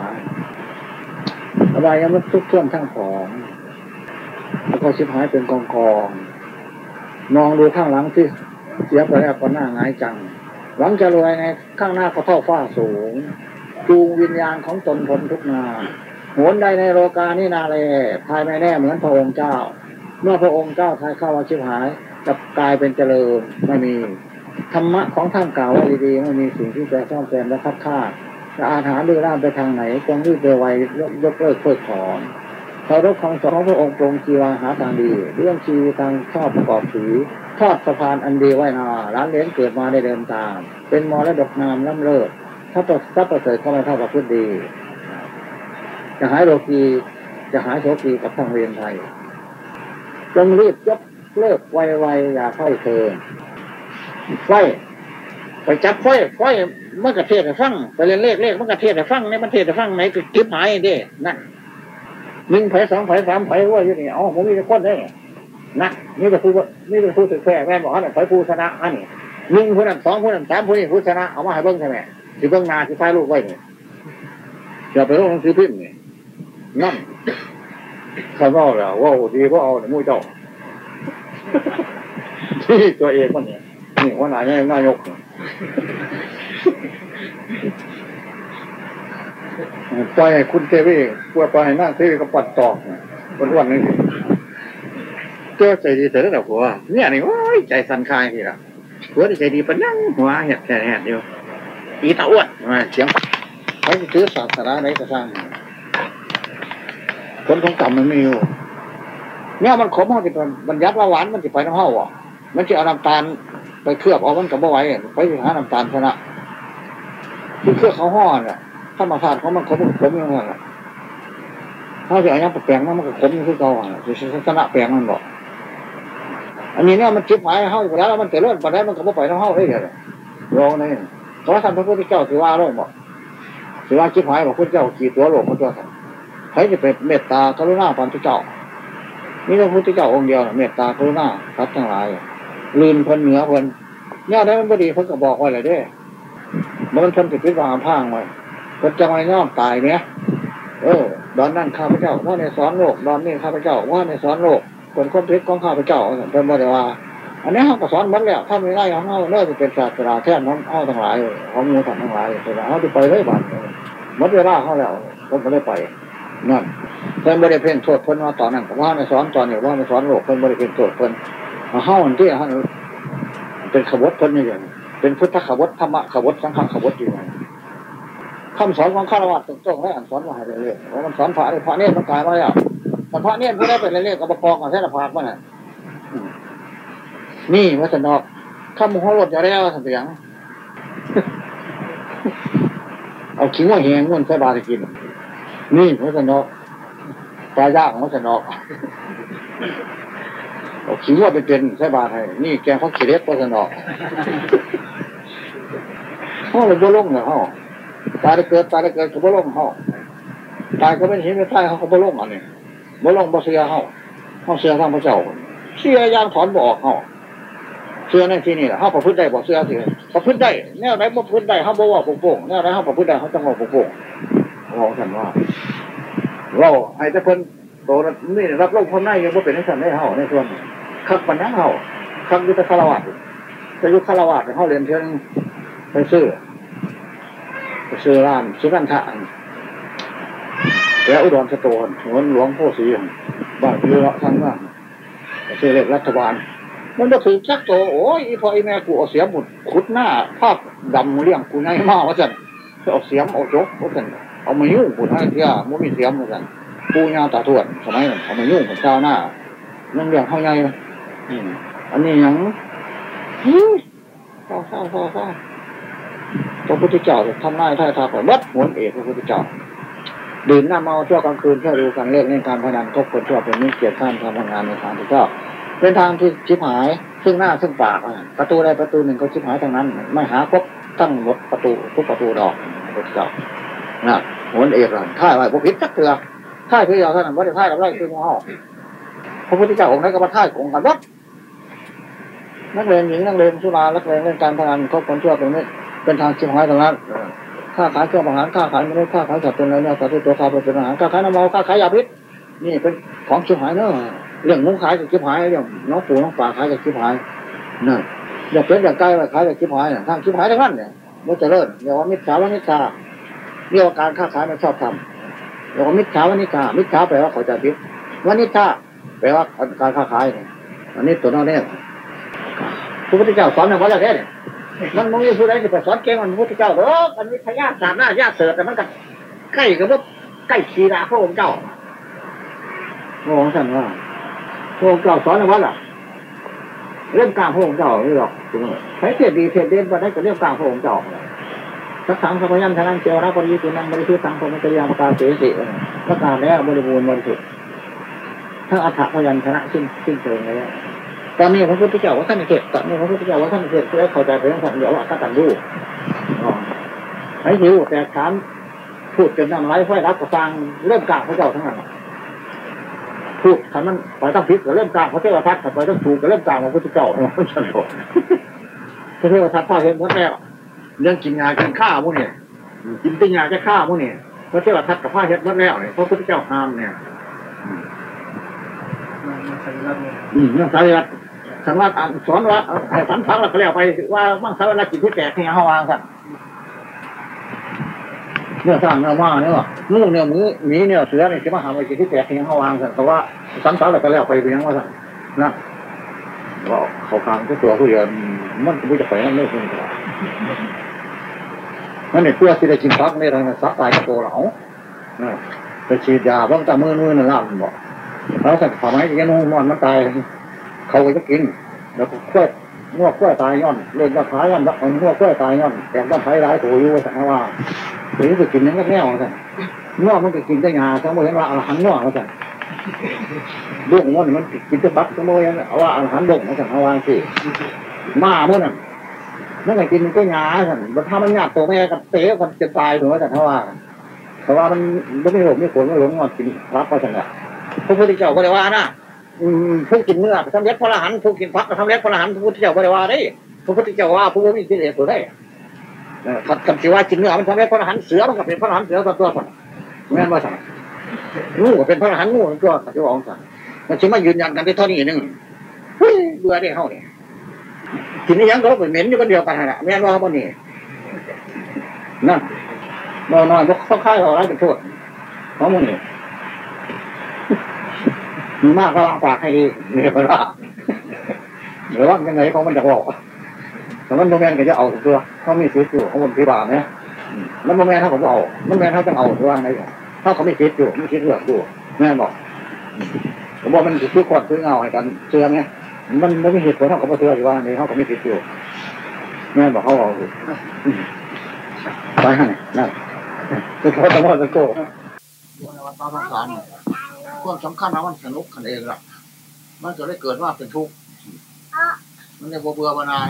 อบายมุกทุกท่วนทั้งผองแล้วก็ชิบหายเป็นกองกองมองดูข้างหลังที่เสียไปแล้วก็หน้าง่ายจัง หวังจะรวยไงข้างหน้าก็เท่าฟ้าสูงจูงวิญญาณของตนพ้นทุกนาโหนใดในโลกานี่นาเลยภายไม่แน่เหมือนพระองค์เจ้า เมื่อพระองค์เจ้าทายเข้ามาชิบหายจะกลายเป็นเจริญไม่มีธรรมะของท่านกล่าวว่าดีๆไม่มีสิ่งที่แปรซ่อมแซมและคัดค้าจะอาถรรพ์ดื้อร่ามไปทางไหนจงรีบไปไวยยกเลิกเพิกถอนเคารพคำสอนของพระองค์ตรงจีวาหาทางดี เรื่องชีวิตทางชอบประกอบถือ ทอดสะพานอันดีไว้นาร้านเลี้ยงเกิดมาได้เดินตาม เป็นมรดกนามล้ำเลิศถ้าประถ้าประเสริฐก็ไม่เท่ากับพุทธดี จะหายโลกีจะหายโชกีกับทางเรียนไทยจงรีบยกเลิกไวๆอย่าค่อยเทินไฟไปจับไฟไฟมันกระเทศให้ฟังไปเรียนเลขเลขมันกระเทศให้ฟังในมันเทศให้ฟังไหนคือกิ๊บหายเด้นั่นหนึ่งไผ่สองไผ่สามไผ่ว่าอยู่นี่อ๋อผมมีแต่คนได้ นะนี่แต่ผู้นี่แต่ผู้สึกแฝงแม่บอกว่าไผ่ผู้ชนะอันนี้หนึ่งผู้นั้นสองผู้นั้นสามผู้นี้ผู้ชนะเอามาให้เบิ้งใช่ไหมสิเบิ้งนาสิท้ายลูกไว้เนี่ยอย่าไปลงหนังสือพิมพ์นี่นั่นข้าว่าแล้วว่าดีว่าเอาเนี่ยมู่เจ้าที่ตัวเองมันเนี่ยนี่หัวหน้าเนี่ยนายกปล่อยคุณเทวีปล่อยปล่อยให้นั่งเทวีก็ปัดตอกวันวันนึง จ้าใจดีแต่ระดับหัวเนี่ยนี่โอ้ยใจสันคายทีละหัวที่ใจดีปนั่งหัวเห็ดแค่แหดเดียวอีตาอ้วนมาเสียงเขาจะซื้อศาสนาไหนก็สร้างคนของต่ำมันไม่อยู่เนี่ยมันขมมันจะมันยัดว่าหวานมันจะไปน้ำเห่าอะ มันจะเอาน้ำตาลไปเคลือบเอามันกับบ่ไหวไปหาน้ำตาลชนะที่เคลือบเขาห่อเนี่ยถ้ามาทานเขามันขมมันขมอย่างนั้นถ้าจะเอาน้ำแปลงมันมันก็ขมอย่างที่เก่าอะจะชนะแปลงมันบอก อันนี้เนี่ยมันจิบหายเฮาอยู่แล้วมันจะเลื่อนไปได้มันก็บ่ไปทั้งเฮาได้เดี๋ยวลองนี่เพราะท่านพระพุทธเจ้าถือว่าโลกบอกถือว่าจิบหายบอกพระพุทธเจ้ากี่ตัวโลกพระเจ้าใครจะเป็นเมตตากรุณาปันทุเจ้านี่พระพุทธเจ้าองค์เดียวเมตตากรุณาทัดทั้งหลายลืนพิ่นเหนือพิ่นเนี่ยได้มันพอดีเพิ่นก็บอกไว้เลยเด้มันเพิ่นติดพิษวางพังไว้เพิ่นจะไม่ย่อมตายเนี่ยเออ ดอนนั่นข้าพเจ้าว่าในสอนโลก ดอนนี่ข้าพเจ้าว่าในสอนโลก คนคนพิษของข้าพเจ้าเพิ่นบอกว่า อันนี้เขาก็สอนหมดแล้วถ้าไม่ได้ของเขาเลิกจะเป็นศาสตราแท่นของเขาทั้งหลายของมูสัตว์ทั้งหลายแต่เขาจะไปเลยบ้านหมดเวลาเขาแล้วคนก็ได้ไปนั่นเพิ่นบริเพ่งโทษเพิ่นว่าตอนนั้นว่าในสอนตอนนี้ว่าในสอนโลกเพิ่นบริเพ่งโทษเพิ่นเฮาอันที่เขาเป็นขบวเพิ่นนี่อย่างเป็นพุทธขบวธรรมขบวสังฆขบวอยู่ไงคำสอนของข้ารวะตรงๆให้อ่านสอนมาให้เรื่อยๆว่ามันสอนพระพระเนี่ยมันกลายมาแล้ว มันพระเนี่ยผู้ได้เป็นเรื่อยๆกับประกอบกับแท้ละพากมันน่ะนี่วัฒนอกข้ามหัวรถอย่าแล้วสังเสียง เอาขิงว่าแหงมันใส่บาตรกิน นี่วัฒนอกปลาย่างวัฒนอกเอาขิงว่าเป็นเป็นใส่บาตรให้นี่แกงพักขี้เล็กวัฒนอกห้องเลยบ่ลงเนี่ยห้องตายได้เกิดตายได้เกิดก็บ่ลงห้องตายก็เป็นเหินไม่ใช่เขาก็บ่ลงอันนี้ บ่ลงบ่เสียห้องห้องเสียทางพระเจ้าเสียยางถอนบอกห้องเสื้อในที่นี่แหละเขาประพฤติได้บอกเสื้อสิประพฤติได้แนวไหนบ่ประพฤติได้เขาบอกว่าโป่งๆแนวไหนเขาประพฤติได้เขาต้องบอกโป่งๆบอกกันว่าเราไอ้แต่คนโตนี่รับโลกคนหน้ยังว่เป็นในสันได้เขาในส่วนคักปัญหาเขาคักยุทธคารวะจะยุทธคารวะเขาเรียนเชิงไปซื้อไปซื้อร้านซื้อร้านทางแล้ วอุดรสตูนหัวหลวงพ่อศรีบ้านเรือทั้งนั้นซื้อเลขรัฐบาล มันจะถือชักโตโอ้ยอีพออีแม่กูเอาเสียมหมุดขุดหน้า ภาพดำเลี้ยงกูไงมากว่าจันเอาเสียมเอาจกว่าจันเอามายุ่งกูให้เที่ยมันมีเสียมว่าจันปูยาตาทวดสมัยนั้นเอามายุ่งกับชาวหน้านั่งเลี้ยงเขาไงอันนี้ยังเศร้าเศร้าเศร้าเศร้าพระพุทธเจ้าทำนายท่าทางแบบวัดหวนเอกพระพุทธเจ้า ดื่มน้ำเมาเที่วกลางคืนเที่ยวดูการเล่นเล่นการพนันคบคนชั่วเป็นมิตรเกียรติข้ามทำงานในทางที่ชอบเป็นทางที่ชิบหายซึ่งหน้าซึ่งปากประตูใดประตูหนึ่งก็ชิบหายทั้งนั้น ไม่หาครบตั้งหมดประตูทุกประตูดอกพระเจ้านะหัวเอกเลยท่ายไว้พวกพิษจักเถื่อท่ายเพื่อเท่านว่าจะท่ายกับไรคืองูเห่าพระพุทธเจ้าองค์นั้นก็มาท่ายองกันวัดนักเรียนหญิงนักเรียนสุรานักเรียนเล่นการพนันคบคนชั่วเป็นมิเป็นทางชิบหายทั้งนั้น ค่าขายเครื่องอาหารค่าขายมนุษย์ค่าขายสัตว์เป็นอะไรเนี่ยสัตว์ตัวข้าวเป็นอาหารค่าขายน้ำมันค่าขายยาพิษนี่เป็นของชิบหายเนอะเรื่องน้องขายกับชิบหายเรื่องน้องปูน้องป่าขายกับชิบหายนั่นอย่ากเป็นอย่ากใกล้ไปขายกับชิบหายเนี่ยทางชิบหายทั้งนั้นเนี่ยมันจะเริ่มเรียกว่ามิจฉาวันิชาเรียกว่าการค้าขายไม่ชอบทำเรียกว่ามิจฉาวันิชามิจฉาแปลว่าเขาจะพิษวันิชาแปลว่าการค้าขายอันนี้ตัวน้อกเนี่ยพระพุทธเจ้าสอนอย่างว่าอะไรเนี่ย มันมึงอยู่ผู้ใดจะไปสอนเก่งมันพุทธเจ้าเด้อมันวิทยาศาสตร์หน้ายาเสือแต่มันก็ใกล้กับว่าใกล้ขีราพระองค์เจ้าพระองค์ท่นว่าพระองค์เจ้าสอนอะไรวะล่ะเรื่องกลางพระองค์เจ้าไม่หรอกใช้เทียดดีเทียดเด่นมาได้กับเรื่องกลางพระองค์เจ้าสักครั้งสักยันทนันเจวราปริยุนังบริสุทธิ์ตังพรมจริยามกาเสสิประกาศแล้วบริบูรณ์บริสุทธิ์ทั้งอัฏฐพยัญชนะสิ้นสิ้นเชิงแล้ว ตอนนี้พระพุทธเจ้าว่าท่านเทศตอนนี้พระพุทธเจ้าว่าท่านเทศเพื่อเข้าใจเรื่องท่านเดียวว่าตันดูไอ้หิวแต่ถามพูดจนน้ำไหลไฟรับกระซังเริ่มกลางพระเจ้าทั้งนั้นพูดคำนั้นไปต้องพิษก็เริ่มกลางพระเทวทัตไปต้องถูกก็เริ่มกลางพระพุทธเจ้าพระเจ้าพระเทวทัตพ่อเห็นพระแม่เรื่องกินงากินข้าวพวกนี้กินติ้งงาจะข้าวพวกนี้พระเทวทัตกับพ่อเห็นพระแล้วเนี่ยพระพุทธเจ้าห้ามเนี่ยอืมเรื่องสายรัฐ สังวัตสอนว่าให้สันฟังแล้วก็แล้วไปว่ามั่งสารกิจที่แตกที่เขาวางกันเนี่ยสร้างเนื้อว่าเนี่ยว่างูเนี่ยมือมีเนี่ยเสือเนี่ยจะมาหาไปกินที่แตกที่เขาวางกันแต่ว่าสันฟังแล้วก็แล้วไปเพียงว่าสันนะว่าเขาคางที่ตัวผู้เรียนมันไม่จะไปนั่นไม่คุณนั่นเนี่ยเพื่อที่จะกินฟักไม่ได้สักตายกระโปรงเหลาไปฉีดยาบ้างตามือมือนั่นล่ะบอกแล้วสั่งฝ่าไม้ยังนุ่มมันมันตาย เขาก็จะกิน แล้วก็กล้วยงวกกล้วยตายย้อน เล่นก็ขายย้อนงวกกล้วยตายย้อนแต่ต้องใช้ร้ายตัวอยู่ว่าสั่งว่าหรือจะกินยังก็แง่วสั่งงวกมันก็กินได้งาทั้งหมดเห็นว่าอาหันงวกมาสั่งลูกมันมันกินจะบักขโมยเอาว่าอาหารลงมาจากเอาวางสิมาเมื่อนั้นนั่นไงกินก็หยาสันมันถ้ามันหยาตัวแม่กับเตะกันจะตายถึงว่าแต่ถ้าว่าเพราะว่ามันไม่หลงไม่ขนไม่หลงมันกินรับก็สั่งละพระพุทธเจ้าก็เลยว่านะ ผู้กินเนื้อทำเล็กพระอรหันต์ผู้กินพักทำเล็กพระอรหันต์พระพุทธเจ้าก็เลยว่าได้พระพุทธเจ้าว่าผู้มีกิเลสตัวได้ขัดกับสิว่ากินเนื้อมันทำเล็กพระอรหันต์เสือมันก็เป็นพระอรหันต์เสือตัวตัวสั่งแม่นว่าสั่งงูก็เป็นพระอรหันต์งูตัวสัจจะบอกสั่งมันชิมายืนยันกันที่เท่านี้หนึ่งเบื่อได้เท่านี้กินนี้ยังก็เหม็นอยู่คนเดียวกันนะแม่นว่าเขาบ่นี่นั่นนอนนอนพวกเขาค่ายเขาอะไรเป็นโทษเขาโมนี่ มีมากก็ล้างปากให้ดีเนี่ยมันว่าหรือว่ายังไงเขามันจะบอกแต่มันโมแมนก็จะเอาตัวเขามีชีวิตอยู่เขาบนพิบาลเนี่ยแล้วโมแมนถ้าผมเอา มันโมแมนถ้าจะเอาตัวไหนถ้าเขาไม่คิดอยู่ไม่คิดเรื่องอยู่แม่บอกผมบอกมันคือก่อนคือเงาให้กันเชื่อไหมมันไม่มีเหตุผลเท่ากับเชื่ออยู่ว่าในเขาก็ไม่คิดอยู่แม่บอกเขาเอาไปให้นั่นคือเขาต้องว่าจะโก้ วันสงสารความสำคัญนะมันสนุกกันเองล่ะ มันจะได้เกิดว่าเป็นทุกข์มันเลยเบื่อเบื่อนาย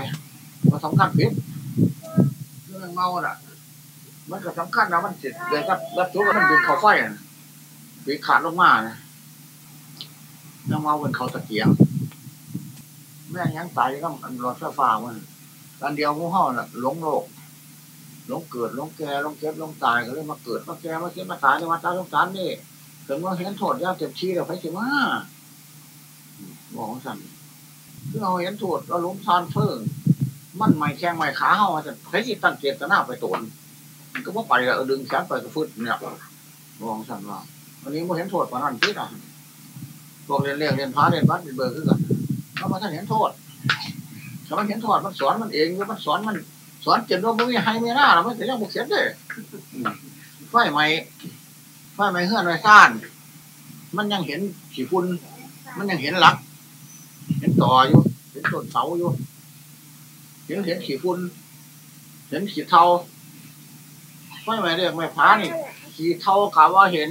มันสำคัญผิดเรื่องเมาอะ มันก็สำคัญนะมันเสร็จเลยครับรับทุกข์มันดึงเขาไฟปีขาดลงมาเนะยังเมาเป็นเขาตะเกียงแม่ยังตายก็มันรอดไฟฟ้ามันการเดียวมูห่อน่ะหลงโลกหลงเกิดหลงแก่หลงเก็บหลงตายก็เลยมาเกิดมาแก่มาเก็บมาตายในวันตายสงสารนี่ ถึงว่าเห็นโทษยากเต็มที่แล้วไปสิมาบอกสั่นคือเราเห็นโทษเราล้มทานเพิ่งมันไม่แข้งไม่ขาเฮาจะใช้ที่ตั้งเจตนาไปตวนก็ว่าไปแล้วดึงแขนไปก็ฟึดเนี่ยบอกสั่นว่าวันนี้มาเห็นโทษปานนั้นที่อะพวกเรียนเรียนเรียนพาเรียนวัดเรียนเบอร์ขึ้นกันเขามาท่านเห็นโทษถ้ามันเห็นโทษมันสอนมันเองมันสอนมันสอนเจ็บว่าไม่มีให้ไม่น่าเราไม่ถึงยังบุกเสียเลยไฟไหม ไฟไหมเฮือนไฟซ่าน มันยังเห็นขี้ฝุ่นมันยังเห็นหลัก เห็นต่ออยู่ เห็นต้นเสาอยู่ เห็นเห็นขี้ฝุ่นเห็นขี้เทาไฟไหมเรียกไม่พานี่ขี้เทากะว่าเห็น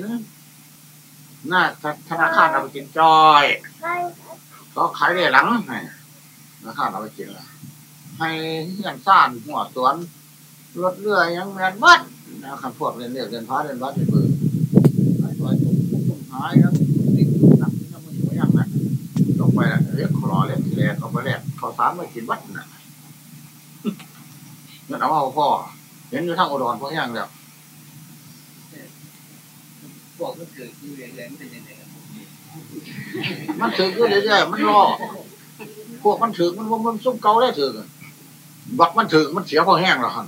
หน้าธนาคารเอาไปกินจอยก็ขายได้หลังธนะครับเอาไปกินละให้เฮียนซ่านหัวสวนรถเรือยังแมนวัดนะครับพวกเรียนเรียนเรียนพาเรียนวัดเรียนเบือ ตุ้มหายแล้วติดหนักนี่มันอยู่อย่างนั้นลงไปเรียกคลอเรียกทีแรกเขาไปแรกเขาสามมากินวัดน่ะนั่นเอาเอาพ่อเห็นอยู่ทั้งอุดรพวกอย่างเดียวบอกมันเกิดอยู่เรื่อยๆเป็นยังไงมันถือก็เรื่อยๆมันรอพวกมันถือมันมันซุ่มเกาได้ถือบักมันถือมันเสียพอแห้งแล้วครับ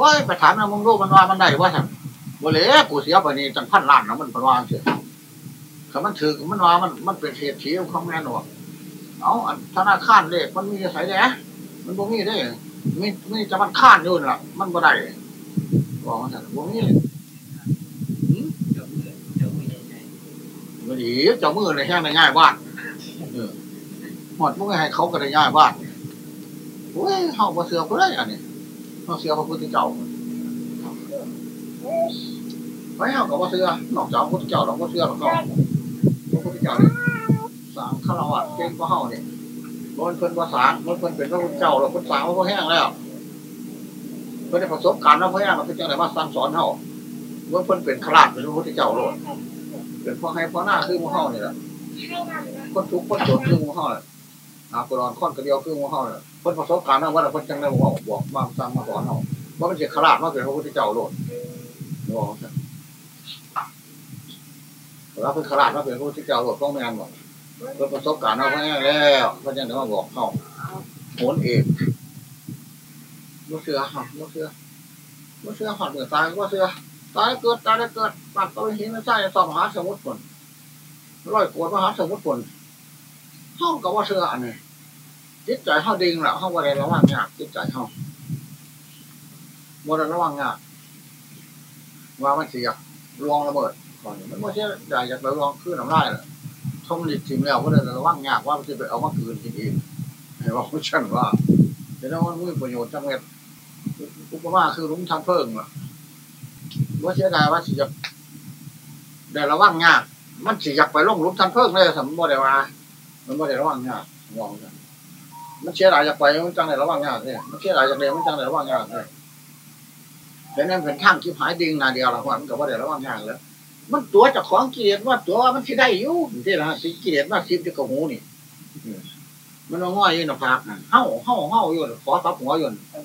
ว้าไปถามนะมึงรู้มันว่ามันได้ว่าสั่ง บ่เลยกูเสียไปนี่จังพันล้านนะมันเป็นว่าเสียถ้ามันถือมันว่ามันมันเป็นเหตุชี้ของแม่หนวกเอาธนาคารเลขมันมีใส่แหน่มันบ่มีได้มีมีจะมันค้านอยู่น่ะ มันบ่ได้บอกว่าสั่งบ่มีเดี๋ยวมือเดี๋ยวมือใหญ่บ่ดีเจ้ามือในแห้งในง่ายบ้านเออหมดมึงให้เขาก็ได้ง่ายบ้านโอ้ยเฮาบ่เสือบ่ได้อันนี้เฮาเสือพระพุทธเจ้า ไว้เฮาก็บ่เสื้อนอกจากพุทธเจ้าเราบ่เสื้อหรอกเนาะพระพุทธเจ้าเนี่ยสร้างคารวะเก่งกว่าเฮาเนี่บ่มันเพิ่นบ่สางมันเพิ่นเป็นพระพุทธเจ้าแล้วเพิ่นสางมาพอแห้งแล้วเพิ่นได้ประสบการณ์มาพอแห้งแล้วเพิ่นจังได๋มาสั่งสอนเฮาว่าเพิ่นเป็นคราชเป็นพระพุทธเจ้าโลดเป็นพ่อให้พ่อหน้าคือหมู่เฮาเนี่ยแหละคนทุกคนโจนคือหมู่เฮาแหละอากุรอนค้อนกระเดียวคือหมู่เฮาแหละเพิ่นประสบการณ์มาว่าเพิ่นจังได้บอกบอกมาสั่งมาสอนเฮาว่ามันเสิคราชมากเป็นพระพุทธเจ้าโลดบอก แล้วเพิ่นคราชมาเป็นพระพุทธเจ้าโลดต้องแม่นบ่เพิ่นประสบการณ์มาเพิ่นแล้วเพิ่นจังได้มาบอกเฮาโหนเองบ่เชื่อฮะบ่เชื่อบ่เชื่อฮอดมื้อตายบ่เชื่อตายเกิดตายได้เกิดปัดตัวหินไม่ใช่สอบมหาสมุทรผลร้อยโกวดมหาสมุทรผลห้องกับว่าเชื่ออันนี้จิตใจเขาดิ่งแหละเขาว่าอะไรระวังยากจิตใจเขาบ่ได้ระวังยากว่ามันเสียลองระเบิด ก่อนมันไม่ใช่ใหญ่อยากไปลองขึ้นน้ำลายเลยทมดิบทิมแล้วก็ได้ระวังยากว่ามันจะไปเอามาคืนกินเองให้ว่าผู้ชันว่าแต่ถ้ามันมีประโยชน์จังเม็ดอุปมาคือลุมทางเพิ่งล่ะว่าเสียดายว่าสิจะได้ระวังยาก มันสิอยากไปลงลุมทันเพิ่งเลยสมมติว่า มันไม่ได้ระวังยากมองกันมันเชื่อหลายอยากไปมันจังไหนระวังยากเนี่ยมันเชื่อหลายอยากเรียนมันจังไหนระวังยากเนี่ยแต่นั่นเป็นทางคิดหายดิงนาเดียวละวันก็ว่าได้ระวังยากแล้ว มันตัวเจากของกิเลสว่าตัวมันที่ได้อยู่ที่ละสิกิเลสว่าสิบที่กระหูนี่อืมมันว่าง่อยอยู่หน้าผากนั่นเฮ้าเฮ้าเฮ้าอยู่ขอตับหัวอยู่นั่น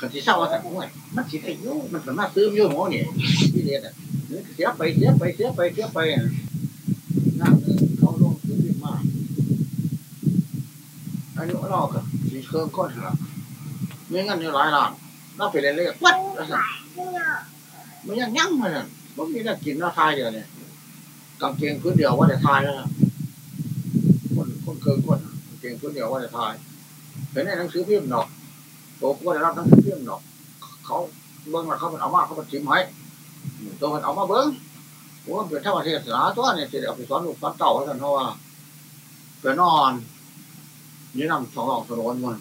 กันที่เศร้าว่าสั่งห่วยมันสิได้อยู่มันสามารถซื้ออยู่หัวนี่กิเลสอะเสียไปเสียไปเสียไปเสียไปนั่งเขาลงขึ้นมาอายุเราก็สีเครื่องก้อนละไม่งั้นอยู่หลายล้านเราไปเรื่อยๆวัดแล้วสั่มันยังยั่งมาเนี่ย มันมีแต่กินแล้วทายเดียวเนี่ยกางเกงพื้นเดียวว่าจะทายแล้วคนคนเคิงคนกางเกงพื้นเดียวว่าจะทายเห็นในหนังสือพิมพ์ดอกโตก็ได้รับหนังสือพิมพ์ดอกเขาเบิ้งมาเขาเป็นเอามาเขาเป็นจิ้มให้ตัวมันเอามาเบิ้งว่าเป็นเท่าประเทศสาตัวเนี่ยจะเอาไปสอนลูกสอนเต่าให้กันเพราะว่าไปนนอนนี่นำสองหลอกสนวนมัน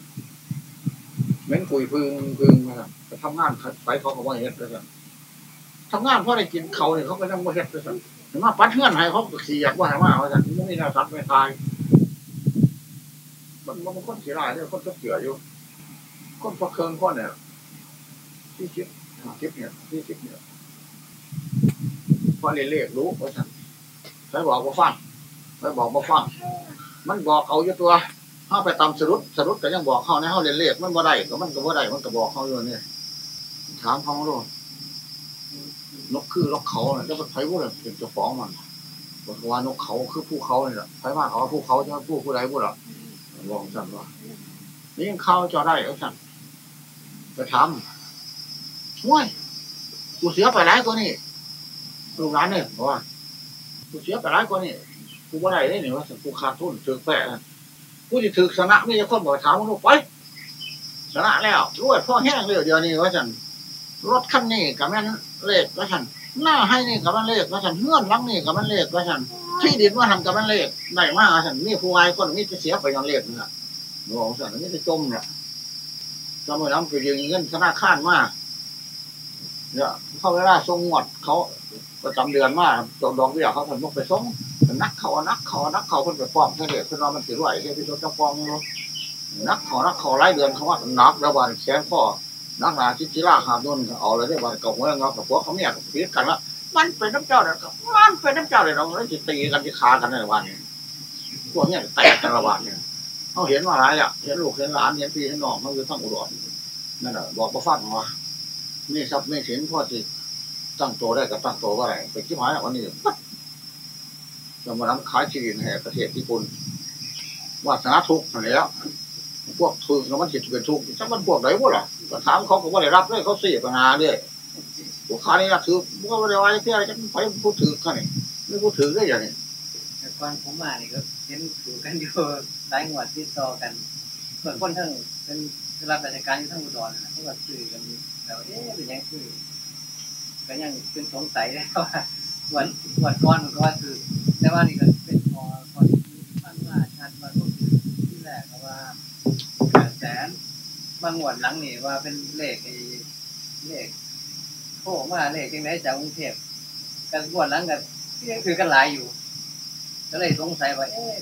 เหม็นคุยพึ่งพึ่งมาไปทำงานไปเขาก็ว่าเฮ็ดเลยกัน ทำงานเพราะได้กินเขาเนี่ยเขาก็ต้องว่าเฮ็ดเลยกันถึงมาปัดเพื่อนให้เขาเสียกว่าห้ว่าว่าจะไม่มีแนวสัตว์ไม่ตายมันมันคนเสียรายเนี่ยคนก็เสืออยู่คนพอเคืองคนเนี่ยที่คิดคิดเนี่ยที่คิดเนี่ยพอเรียนเลขรู้ว่าสั่งใครบอกว่าฟังใครบอกว่าฟังมันบอกเอาอยู่ตัวเข้าไปตามสรุปสรุปก็ยังบอกเขาในเขาเรียนเลขมันบ่ได้ก็มันก็บ่ได้มันก็บอกเขาอยู่เนี่ยถามเขาดู นกคือลกเขาเนี่ยจะเป็นไผ่บุญเลยเป็นเจ้าของมันบอกว่านกเขาคือผู้เขาเนี่ยไผ่มาเขาผู้เขาจะผู้ผู้ใดผู้หรอบอกสั่นว่านี่ยังเข้าจะได้เอาสั่นไปทำห่วยกูเสียไปหลายกว่านี่ลูกหลานเนี่ยบอกว่ากูเสียไปหลายกว่านี่กูว่าได้ได้เนี่ยว่ากูขาดทุนถือแปะกูจะถือชนะไม่จะคนบอกถามมึงไปชนะแล้วรวยพ่อแห้งเลยเดี๋ยวนี้ว่าฉัน รถคันนี้กับแม่นเลขว่าฉันหน้าให้นี่กับแม่นเลขว่าฉันเงื่อนลังนี่กับแม่นเลขว่าฉันที่ดินว่าทำกับแม่นเลขได้มากฉันมีผู้วายคนมีจะเสียไปยังเลขนะบอกฉันนี่จะจมเนี่ยจะมาทำไปยืมเงินธนาคารมากเนี่ยเขาเวลาส่งงวดเขาประจำเดือนมากจดดอกเบี้ยเขาผลมุกไปส่งนักเขานักเขานักเขาคนไปฟ้องเสด็จคนเรามันถือไหวเฮ้ยพี่ตัวเจ้าฟ้องเนาะนักเขานักเขาไล่เดือนเขาว่านักแล้ววันแขนพ่อ นักนาจิจิราหาดนเอาเลยได้วันกับหัวเงากับพวกเขาเนี่ยกับพีกันละมันเป็นน้ำเจ้าเลยมันเป็นน้ำเจ้าเลยเราแล้วจะตีกันจะคากันในวันนี้พวกเนี่ยแตกกันละวันเนี่ยเขาเห็นว่าอะไรอะเห็นลูกเห็นหลานเห็นพี่เห็นน้องเขาคือทั้งอุดรนั่นแหละบอกมาฟังว่านี่ทรัพย์ไม่เห็นพ่อที่ตั้งตัวได้กับตั้งตัวว่าอะไรไปคิดหมายวันนี้เรามาทำขายชีวิตให้ประเทศญี่ปุ่นวาสนาทุกข์แล้ว พวกทุกข์แล้วมันจิตเป็นทุกข์จังมันพวกไหนพวกล่ะก็ถามเขาก็ว่าได้รับเลยเขาเสียปัญหาเลยพวกขานี่นะถือพวกอะไรไว้ที่อะไรจะไปพูดถือเขาเนี่ยไม่พูดถือได้ยังไงแต่ก่อนผมมาเนี่ก็เห็นถูกกันอยู่หลายงวดที่ต่อกันเหมือนคนทั้งเป็นรับราชการอยู่ทั้งอุดรนะเขาก็ซื้อกันแล้วเอ๊ะเป็นยังคือก็ยังเป็นสงสัยเลยว่าวันวันก่อนมันก็ว่าคือแต่ว่านี่ก็เป็นพอพอฟังว่าชัดว่าก็คือที่แรกก็ว่าแปดแสน บางวดหลังนี่ว่าเป็นเลขไอ้เลขโค้มาเลขยังไงจากกรุงเทพกันงวดหลังกันยังคือกันหลายอยู่ ก็เลยสงสัยว่าเอ๊ะ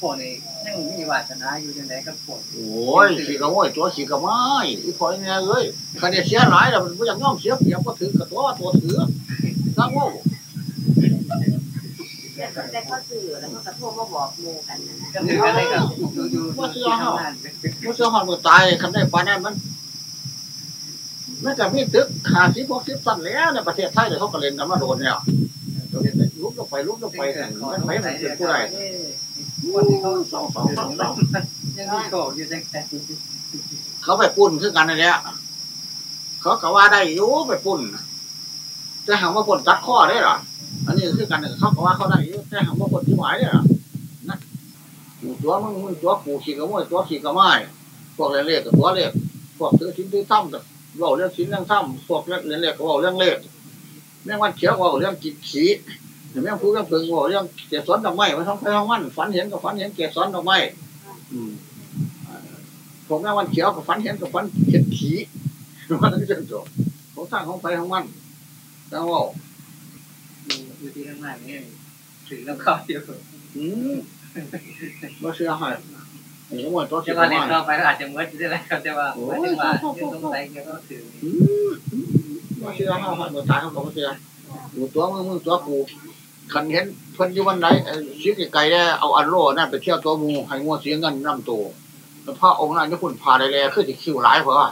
พวกนี้ยังมีวาสนาอยู่ยังไงกับพวกนี้โอ้ยขี่กระโวยตัวขี่กระไม้อีพอยเนี่ยเลยคันเนี่ยเสียหลายแล้วมันไม่อยากย่อมเสียเปรียบก็ถือกับตัวตัวถือนั่ง โง่แต่เขาสื่อแล้วเขาก็โทรมาบอกโมกันนะก็ถือกันเลยกับอยู่อยู่อยู่ที่ทำงานมันเสียหอดมือตายคันได้ปานนั้นมันมันจะมีตึกหาสิบหกสิบสั้นแล้วในประเทศไทยเดี๋ยวเขาก็เล่นกันมาโดนเนี่ยลุกลงไปลุกลงไปมันไปมันเป็นผู้ใดคนที่เขาสองสองสองสองยังมีโกอยู่จังแต่เขาไปปุ่นคือกันนั่นแหละเขาก็ว่าได้อยู่ไปปุ่น แต่หาว่าปุ่นตัดข้อได้หรอ อันนี้คือกันเขาก็ว่าเขาได้แต่หางว่าปุ่นที่หมายได้อนะตัวมึงมึงตัวกูขี่กระโมยตัวขี่กระไม้พวกเรียนเลขกับตัวเลขพวกซื้อชิ้นซื้อถ้ำกับเราเรื่องชิ้นเรื่องถ้ำพวกเรียนเลขก็เราเรื่องเลขแม่งวันเขียวเราเรื่องกินขี้แม่งพูดเรื่องพึงเราเรื่องเกศสนดอกไม้มาท้องไปท้องมันฝันเห็นกับฝันเห็นเกศสนดอกไม้ผมแม่วันเขียวกับฟันเห็นกับฟันเห็นขี้มันก็จะจบผมสร้างของไปของมันแล้วว่า อยู่ที่ทำงานนี่ถึงน้ำเข้าอยู่อืมบ่เชื่อให้ไอ้ว่าตัวสิจะมามาเรียนต่อไปก็อาจจะเมื่อจะได้ครับแต่ว่าหมายถึงว่าเรื่องสงสัยเกี่ยวกับถึงอืมบ่เชื่อเฮาหันบ่ตายเฮาก็บ่เชื่ออยู่ตัวมึงมึงตัวกูคันเห็นเพิ่นอยู่วันไหนเอ่อสิไกลๆได้เอาอันโลนั่นไปเที่ยวตัวหมู่ให้งัวเสียเงินนำตัวแล้วพระองค์นั้นนี่คุณพาได้แลคือสิคิวหลายเพราะว่า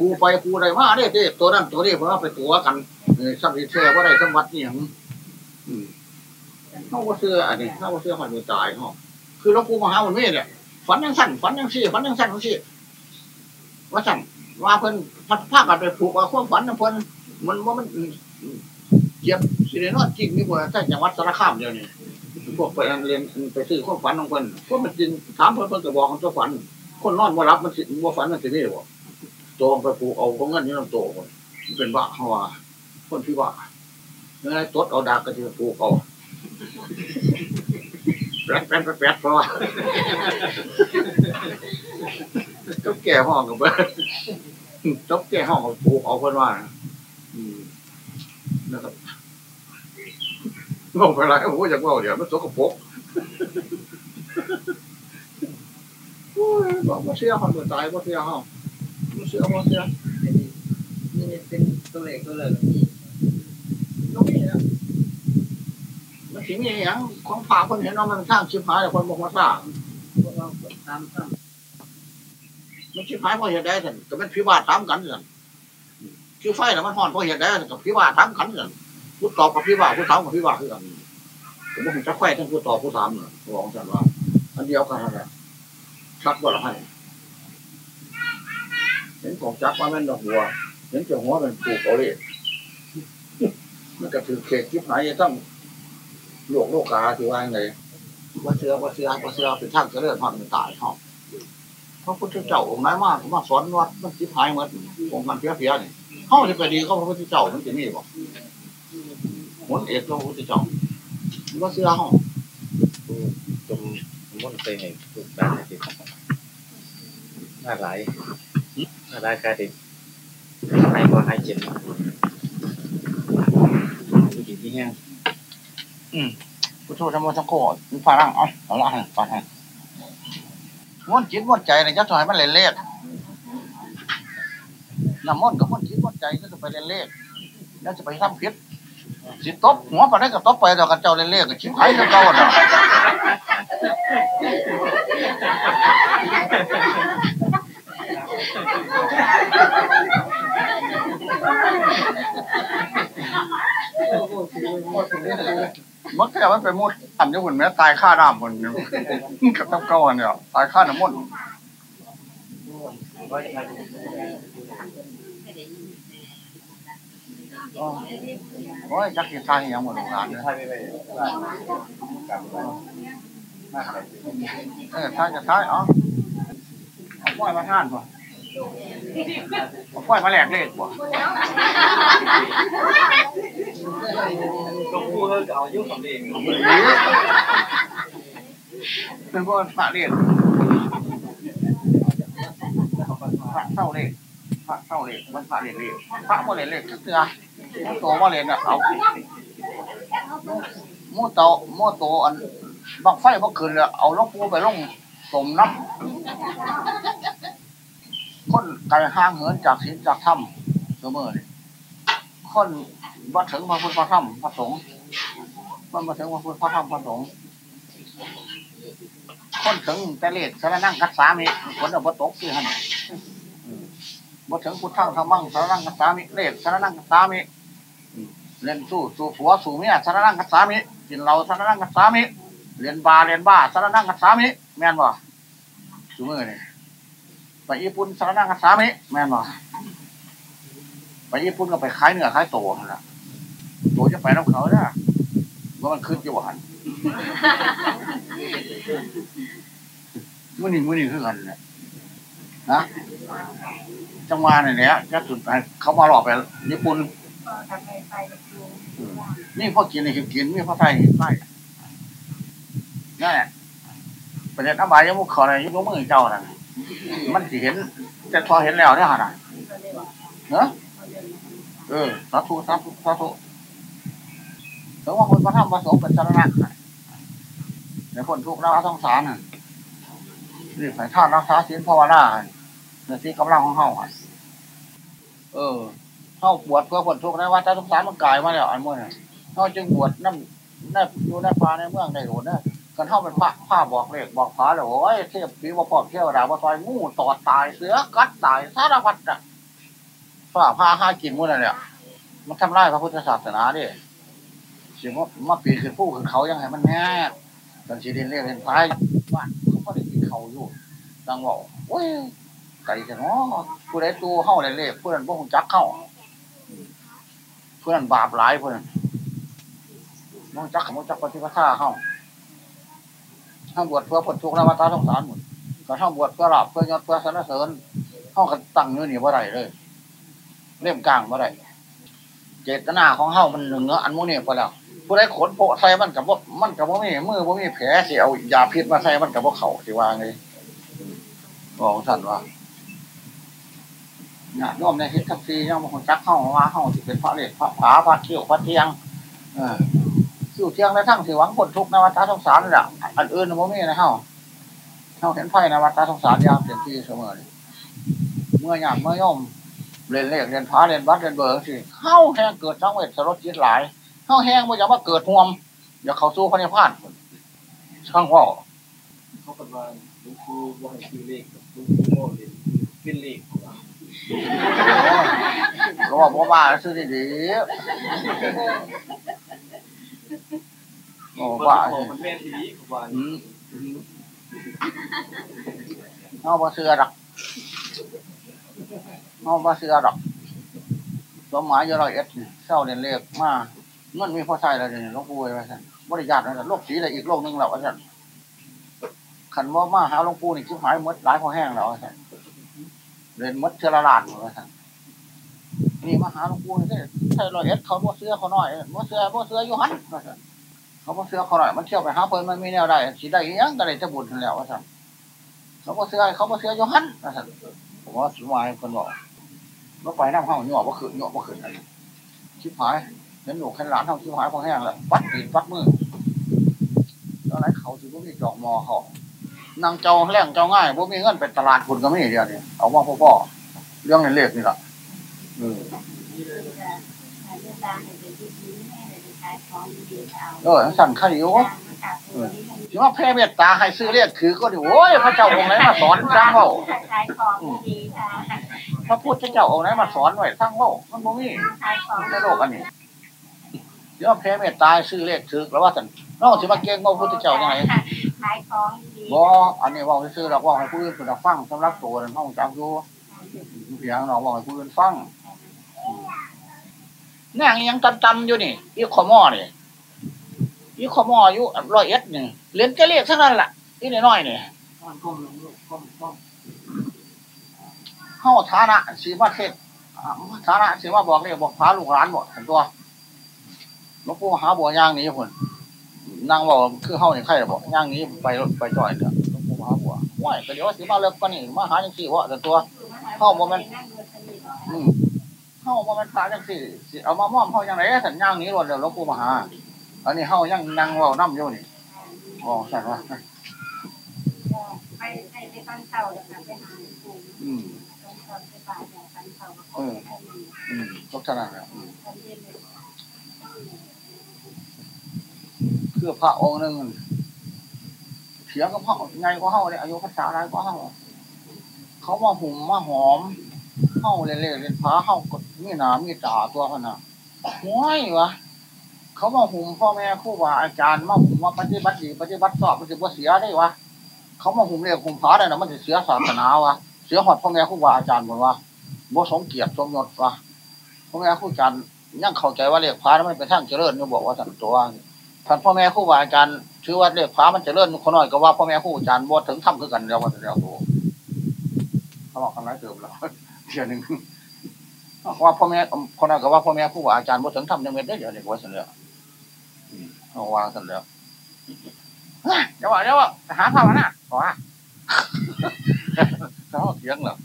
กูไปกูได้มาเด้เด้ตัวนั้นตัวนี้เพราะว่าไปตัวกันเออสัมสิแท้บ่ได้สมบัตินี่หยังอืม เฮาบ่เชื่ออันนี้เฮาบ่เชื่อหันบ่ตายเฮาคือหลวงปู่มหาบุญมีเนี่ยฝันยังสั้นฝันยังซี่ฝันยังสั้นยังซี่ว่าสั่นว่าเพิ่นพัดภาคกันไปผูกว่าความฝันของเพิ่นมันว่ามันเจ็บสิได้นอนจริงนี่บ่ใช่จังหวัดสารคามเดียวนี่พวกไปเรียนไปซื้อความฝันของเพิ่นพวกมันจริงถามเพิ่นเพิ่นก็บอกของตัวฝัน คนนอนบ่ารับมันสิบ่าฝันมันสิได้บ่ตัวไปผูกเอาของเงินนี่ลำตัวคนเป็นบ้าเฮาว่าคนที่ว่า เมื่อไรตดเอาดากก็สิผูกเอาแป๊ดแป๊ดแป๊ดเพราะว่าจบแก่ห้องกับเบิร์ดจบแก่ห้องกับผูกเอาเพื่อนว่านะอืมนะครับงงไปไรโอ้ยอยากว่าเดี๋ยวมันสกปรกโอ้ยบอกว่าเสียห้องมันตายว่าเสียห้องมันเสียว่าเสียนี่เป็นตัวเลขตัวเลขนี่ น้องนี่นะ มันถึงอย่างอย่างของฝากคนเห็นว่ามันสร้างชิบหายแต่คนบอกว่าสร้างมันชิบหายเพราะเหตุใดสันก็มันพิวาทตามกันสันคือไฟน่ะมันห่อนเพราะเหตุใดสันกับพิวาทตามกันสันผู้ตอบกับพิวาทผู้ถามกับพิวาทคือกันผมว่าผมจะไฟทั้งผู้ตอบผู้ถามน่ะบอกสันว่าอันเดียวกันนั่นแหละชักบ่ละให้เห็นของจักว่าแม่นดอกบัวเห็นเจ้าหัวเป็นปลูกเอาเลยมันก็ถือเขตชิบหายต้อง โลกโลกาที่ว่าไงว่าเสือว่าเสือว่าเสือเป็นทางเจริญพันธุ์ตายห้องพระพุทธเจ้าองค์ไหนมากมาสอนวัดมันสิบหายหมดองค์มันเพี้ยเพี้ยนี่เขาจะไปดีเขาพระพุทธเจ้ามันจะมีบ่หมดเอกตัวพระพุทธเจ้าว่าเสื้อห้องจมมุ่นไปให้ถูกด้านให้ติดหน้าหลายหน้าหลายกาติหายก็หายเจ็บดูดีที่แห้ง อืมพุทโธธรรมสังโฆมีพลังเอาเอาละให้ฟังม้วนจิตม้วนใจเนี่ยจะถอยมันเล่นเลขน้ำม้วนกับม้วนจิตม้วนใจก็จะไปเล่นเลขแล้วจะไปทำพิษสิตบหัวไปได้ก็ตบไปแต่กันเจ้าเล่นเลขก็ชิบหายเท่าเก่าน่ะ มันแค่มันไปมุดอันนี้หุ่นแม่ตายค่าน้ำคนอยู่กับต้องก่าอันเนี่ยตายค่าน้ำมันโอ้ยจักรีตายยังหมดโรงงานเลยเออท้ายจะท้ายอ๋อเอาป้อยมาท่านป่ะ เอาป้อยมาแหลกเลขป่ะก็พูดก็เอายุ่งกับเองเป็นพวกพระเลขพระเท่าเลขพระเท่าเลขมันพระเลขเลขพระโมเลขเลขเสือโตโมเลขเนี่ยเอาโมโตโมโตอันบังไฟบังคืนเลยเอาลูกปูไปลงสมน้ำ คนไกลห่างเหินจากศีลจากธรรมเสมอเลยคนมาถึงพระพุทธพระธรรมพระสงฆ์มันมาถึงพระพุทธพระธรรมพระสงฆ์คนถึงแต่เลขสารนั่งกัดสามิคนเอาบตกคือหันมบ่ถึงพุทธังธรรมังสารนั่งกัดสามิเลขสารนั่งกัดสามิอืมเล่นสู้สู้ผัวสู้เมียสารนั่งกัดสามิกินเหล้าสารนั่งกัดสามิเรียนบาเรียนบ้าสารนั่งกัดสามิแม่นบ่สูมือนี่ไป ญี่ปุ่นสารนั่งกัดสามิแม่นบ่ไปญี่ปุ่นก็ไปขายเนื้อขายตัวนั่นล่ะตัวจะไปน้ำเขาเด้ว่ามันขึ้นอยู่หันมื่อนี้มื่อนี้คือกันเนี่ยนะจังหวะนี่แหละจะสุดไปเขามาหลอกไปญี่ปุ่นนี่พ่อกินนี่คือกินนี่พ่อไทยไทยนั่นแหละประเด็นอบายยมุขเขาอะไรยกมือเจ้านั่น มันสิเห็น แต่พอเห็นแล้วเนี่ยฮะนะเนอะเออสาธุสาธุสาธุถึงว่าคนพระธรรมพระสงฆ์เป็นสารณะในคนทุกข์แล้วต้องสารน่ะนี่ไผ่ท่านรักษาศีลภาวนาเนี่ยที่กำลังของเฮาอะเออเฮาบวชเพื่อคนทุกข์ในวัฏสงสารมันกายมาแล้วอันมื่อเนี่ยเฮาจึงบวชนั่นนั่นอยู่ในป่าในเมืองในหลวงนี่ กันเท่าเป็นพระผ้าบอกเลขบอกผาเลยโอ้ยเทพผีว่าปอบเที่ยวดาว่าซอยงูตอดตายเสือกัดตายสารพัดอะฝ่าผ้าห้ากินมื้อนั่นเนี่ยมันทำลายพระพุทธศาสนาดิสิ่งว่ามาปีคือผู้คือเขายังไงมันแน่กันสีดินเรียกเห็นพายบ้านเขาก็ได้กินเขาอยู่ดังบอกโอ้ยไก่จะเนาะผู้ใดตัวเข้าเลยเลขผู้นั้นพวกคงจักเข้าผู้นั้นบาปหลายผู้นั้นมองจักมองจักปฏิปทาเข้า ถ้าบวชเพื่อผลทุกข์และวัฏสงสารหมดก็ถ้าบวชเพื่อหลับเพื่อยศเพื่อสรรเสริญเข้ากันตั้งอยู่นี่ว่าไรเลย เล่มกลางว่าไรเจตนาของเฮามันหนึ่งเนาะอันโมนี่พอแล้วผู้ใดขนโปะใส่มันกับว่ามันกับว่ามีมือว่ามีแผลสิเอายาพิษมาใส่มันกับว่าเขาสิวางเลยบอกท่นว่านี่ยร่วมในฮิตทักซียังบางคนจักเข้าว่าเข้าสิเป็นพระเล็กพระผาพระเขี้ยวพระเทียง เออ อยู่เที่ยงและทั้งสิหวังผลทุกนวัฏสงสารนี่แหละอันอื่นมันไม่นะเฮาเฮาเห็นไพ่นวัฏสงสารยามเต็มที่เสมอเมื่อหยาบเมื่อย่อมเรียนเลขเรียนพาเรียนวัดเรียนเบอร์สิเข้าแห้งเกิดจังเวทสลดจิตหลายเข้าแห้งไมันจะมาเกิดห่วมอย่าเขาสู้พระนิพพานช่างว่าเขาเป็นว่าหลวงปู่ว่าให้ซื้อเลขหลวงปู่โม่เรียนเป็นเลขของเราก็ว่าบ่าซื้อดีๆ โอ้เพราะว่าว่ามันแม่นทีนี้เขาว่าเอาบ่เสือดอกเอาบ่เสือดอกสมหมายอยู่ร้อยเอ็ดเศร้าเรียนเลขมาเงินมีพ่อใช้แล้วเนี่ยหลวงปู่ไว้สั่นบริญาตนะโลกสีอะไรอีกโลกนึงแล้วว่าซั่นขันว่ามาหาหลวงปู่นี่คิดหายมดหลายพอแห้งแล้วว่าซั่นเรียนมดเทอละลานว่าซั่นนี่มาหาหลวงปู่นี่ใช่ร้อยเอ็ดเขาบ่เสือเขาน้อยบ่เสือบ่เสืออยู่หันว่าซั่น เขาบ่เสื้อเขาหน่อยมันเที่ยวไปหาเพิ่นมันมีแนวได้สิได้อิหยังก็ได้จะบุญนั่นแล้วว่าซั่นเขาบ่เสื้อเขาบ่เสื้ออยู่หั่นว่าซั่นผมว่าสิว่าให้เพิ่นบอกบ่ไปน้ำเฮาหยอกบ่ขึ้นหยอกบ่ขึ้นนั่นชิบหายเห็นลูกเห็นหลานเฮาชิบหายพอแห้งแล้วปัดตีนปัดมือแล้วไหนเขาสิบ่ามีจอกมอเขานางเจ้าแรงเจ้าง่ายบ่มีเงินไปตลาดพุ่นก็มีเดียวนี่เอาว่าพ่อๆเรื่องเล็กนี่แหละเออ เออสั่นข้าอยู่สิว่าแพ่เมตตาให้ซื้อเรียกถือก็ดิโอ้ยพระเจ้าองค์ไหนมาสอนจังเว้าขายของดีค่ะพระพุทธเจ้าองค์ไหนมาสอนไว้ทั้งเว้ามันบ่มีขายของในโลกอันนี้สิว่าแพ่เมตตาให้ซื้อเรียกถือแล้วว่าสั่นน้องสิมาเก่งเว้าพุทธเจ้าจังไดขายของดีบ่อันนี้เว้าซื่อๆดอกเว้าให้ผู้อื่นเพิ่นรับฟังสำหรับตัวนั่นเฮาจักอยู่เพียงเนาะเว้าให้ผู้อื่นฟังแน่งยังจำๆอยู่นี่อีขอมอนี่อีขอมออยู่ร้อยเอ็ดนี่เรียนจะเรียกเท่านั้นล่ะอีน้อยๆนี่ก้อนก้มลงลูกก้มก้มเข้าฐานะสีมาเทศฐานะสีมาบอกเนี่ยบอกพาลูกหลานบอกเห็นตัวหลวงปู่หาบัวย่างนี้พุ่นนางบอกคือเข้านี่ใครบอกย่างนี้ไปไปจ่อยเนี่ยหลวงปู่หาบัวว่ายก็เดี๋ยวสีมาเลิกก็นี่มาหาจังสี่วะแต่ตัวเข้าบ่แม่นอืม เข้าบ่แม่นพาจังสี่สิเอามามอมเข้าจังไหนสัญย่างหนี้รถเดี๋ยวหลวงปู่มาหา อันนี้เข้ายังนั่งเว่าน้ำอยู่นี่อ๋อสั่นว่าไปไปไปตั้งเตาแล้วค่ะไปหาปูอืมตรงตอนไปบ่ายเนี่ยตั้งเตาก็คงแค่นี้อืมก็เท่านั้นแหละอืมตอนเย็นเลยคือพระองค์หนึ่งเถียงกับพระไงก็เฮาเนี่ยอายุภาษาอะไรก็เฮาเขามาหุ่มมาหอม เฮาเล่นเล่นเล่นพาเฮากดมีหนามีตาตัวขนาดห้วยวะ เขามาหุ่มพ่อแม่ครูบาอาจารย์มาหุ่มมาปฏิบัติดีปฏิบัติสอบมันจะบ่เสียได้วะ เขามาหุ่มเรียกหุ่มพาได้นะมันจะเสียศาสนาวะ เสียหอดพ่อแม่ครูบาอาจารย์หมดวะบ่สมเกียรติสมยศวะพ่อแม่ครูอาจารย์ยังเข้าใจว่าเรียกพาแล้วมันเป็นทางเจริญนี่บอกว่าสันตัวท่านพ่อแม่ครูบาอาจารย์ถือว่าเรียกพระมันเจะเลื่อนคนน้อยก็ว่าพ่อแม่ครูอาจารย์บ่ถึงทำคือกันเดียวกันเดียวตัวเขาบอกกันไรเติมแล้ว เทียหนึ่งว่าพ่อแม่คนน้อยก็ว่าพ่อแม่ครูบาอาจารย์บ่ถึงทำยังเม็ดได้เดี๋ยวเด็กว่าเสร็จแล้วอืมเอาวางสร็จแล้วเฮ้ยเดี๋ยวว่าเดี๋ยวว่าหาภาวนาขอว่าเขาเถียงเหรอ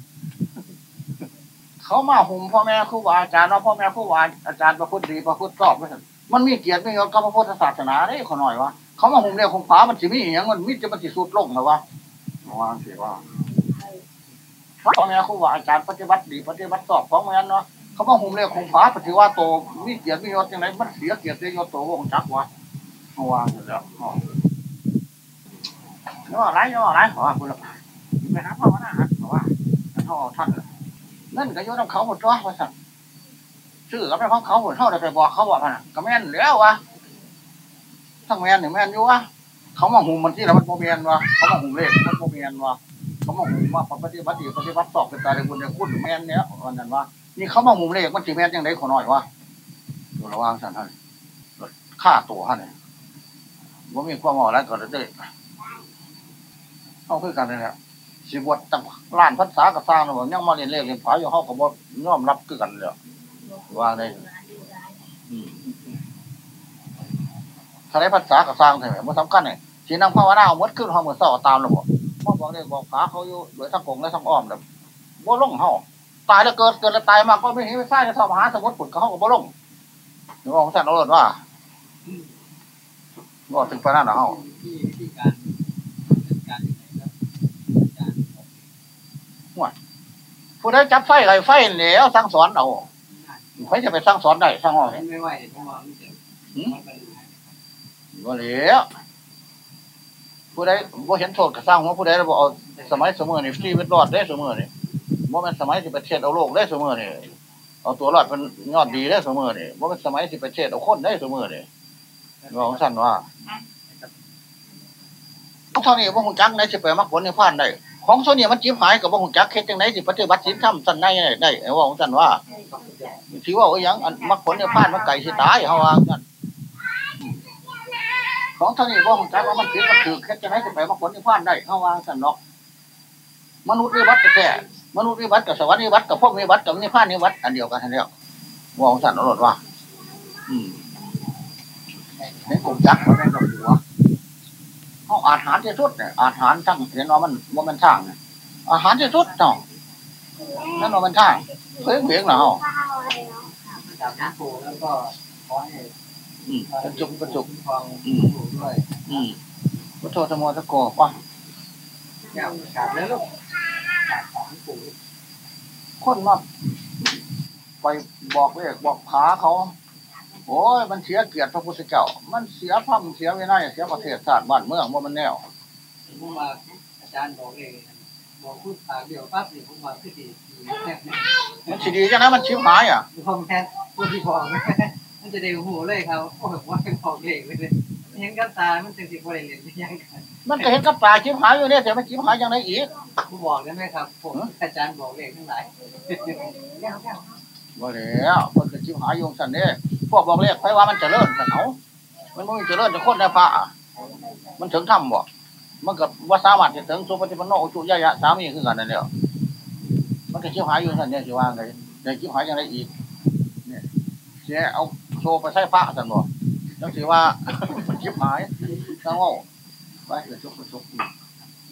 เขามาหุ่มพ่อแม่ครูบาอาจารย์ว่าพ่อแม่ครูบาอาจารย์ประพฤติดีประพฤติชอบไม่ใช่มันมีเกียรติมียศกับพระพุทธศาสนาได้ขอหน่อยวะเขามาหุมเรียกของผามันสิมีอหย่างมันมิจะมันสิสุดลงเหรอวะวางสิว่า พ่อแม่ครูบาอาจารย์ปฏิบัติดีปฏิบัติสอบของแม่นเนาะเขามาหุมเรียกของผาปฏิว่าโตมีเกียรติมียศยังไงมันเสียเกียรติยศโตวงจักวะเอาวางอยู่แล้วอ๋อเนาะไรเนาะอะไรขอว่าคุณละไปหาพ่อมาหน้าฮะขอว่าท่านท่านนั่นก็โยนำเขาหมดตัวว่าสั่งชื่อก็เป็นของเขาหมดเท่าได้ไปบอกเขาว่าพะนะก็แม่นแล้ววะทั้งแม่นหนึ่งแม่นอยู่วะเขามาหุ่มมันที่แล้วมันโมเมนวะเขามาหุ่มเลขมันโมเมนวะ เขามาหุมว่าปฏิบัติปฏิบัติสอบเป็นตาในบุญในคุณแม่นเนี้ยวันนั้นว่านี่เขามาหุมเลขมันจีแม่นยังไงขอหน่อยวะดูระวังสันท่านฆ่าตัวท่านเนี่ยว่ามีความหมอแล้วก็ได้เอาคือกันนี่แหละสิบวชตั้งล้านภาษากระซ่างนะบอกยังมาเรียนเลขเรียนผาอยู่เขาก็บ่ยอมรับคือกันเลยว่างเลยอืมถ้าได้ภาษากระซ่างใช่ไหมมันสำคัญเนี่ยสีนั่งภาวนาเอาหมดขึ้นห้องมือเศร้าตามระบบ พ่อบอกเลยบอกขาเขาอยู่โดยทั้งกงและทั้งอ้อมแบบบ่ลงเฮาตายแล้วเกิดเกิดแล้วตายมาก็ไม่เห็นไม่ใช่ในสมหาสมุทรผุดเขาก็บ่ลงหรือว่าของท่านเอาเลยว่าบ่ถึงปานนั้นนะเฮาที่วิธีการจัดการยังไงครับอาจารย์บอกผู้ใดจับไฟไรไฟแล้วสั่งสอนเอาใครจะไปสั่งสอนได้สั่งเอาไม่ไม่ไหวเดี๋ยวผมว่ามันจะมันเป็นยังไงบ่แล้ว ผู้ใดบ่เห็นโทษก็สร้างหัวผู้ใดแล้วบ่เอาสมัยเสมอนี่ชีวิตรอดได้เสมอนี่บ่แม่นสมัยที่ประเทศเอาโลกได้เสมอนี่เอาตัวรอดเป็นยอดดีได้เสมอนี่บ่แม่นสมัยที่ประเทศเอาคนได้เสมอนี่ว่าของท่นว่าของเท่านี้ว่าหงจักไหนสิไปมรรคผลในพานได้ของโซเนี่ยมันจิ้มหายกับว่าหงจักเฮ็ดจังไหนสิปฏิบัติศีลธรรมสันได้ได้ไอ้ว่าของท่นว่าถือว่าอยยังอันมรคผลในพานมันไก่สิตายเฮาว่ากัน ของเท่านี้ว่าหงจักว่ามันผิดมันถือเฮ็ดจังไหนสิไปมรรคผลในพานได้เฮาว่าซั่นเนาะมนุษย์วิบัติแท้มนุษย์วิบัติกับสวรรค์วิบัติกับพวกวิบัติกับนิพพานวิบัติอันเดียวกันทั้งแล้วว่าของท่านเอาโลดว่า อืมในกลุ่มจักรมันเป็นกับหัวเขาอาหารที่สุดเนี่ยอาหารทั้งเห็นว่ามันว่ามันช่างเนี่ยอาหารที่สุดเนาะนั่นว่ามันช่างเพียงเพียงเนาะจากหลวงปู่แล้วก็ขอให้อืม กระจุกกระจุกทองด้วยอืมพุทโธธรรมตะโกป่ะแก้วกราบแล้วลูกกราบของปู่คนมาไปบอกเลขบอกขาเขา โอ้ยมันเสียเกียรติพระพุทธเจ้า มันเสียพระมันเสียวินัยเสียประเทศชาติบ้านเมืองว่ามันแนวผมว่าอาจารย์บอกเองบอกพูดปากเดียวปั๊บเนี่ผมว่าคือดีมันสิดีจังนะมันชิบหายอะพ่อแม่พูดที่บอ มันจะได้หูเลยครับโอ้โหว่าเป็นบอกเองเลยเห็นกับตา มันจึงสิบริเวณยังกันมันก็เห็นกับตาชิบหายอยู่เนี่ยแต่มันชิบหายยังไงอีกผู้บอกได้ไหมครับ ผมอาจารย์บอกเองทั้งหลายบ่แล้วมันก็ชิบหายอยงสันเนี่ยพวกบอกเลขไปว่ามันเจะเลิ่นกันเอามันไม่เจะเลิ่นจะคนในพระอะมันถึงทำบ่มันก็ว่าสามารถจะถึงสุปฏิปันโนอุจุยายะสามีคือกันนั่นเดียวมันก็ชิบหายอยู่สันเนี่ยสิว่าไงแต่ชิบหายยังไงอีก เนี่ยเสียเอา โชว์ไปใช้พระสันบ่ยังสิว่ามันชิบหายทั้งโง่ไปเดี๋ยวชุบไปชุบอีก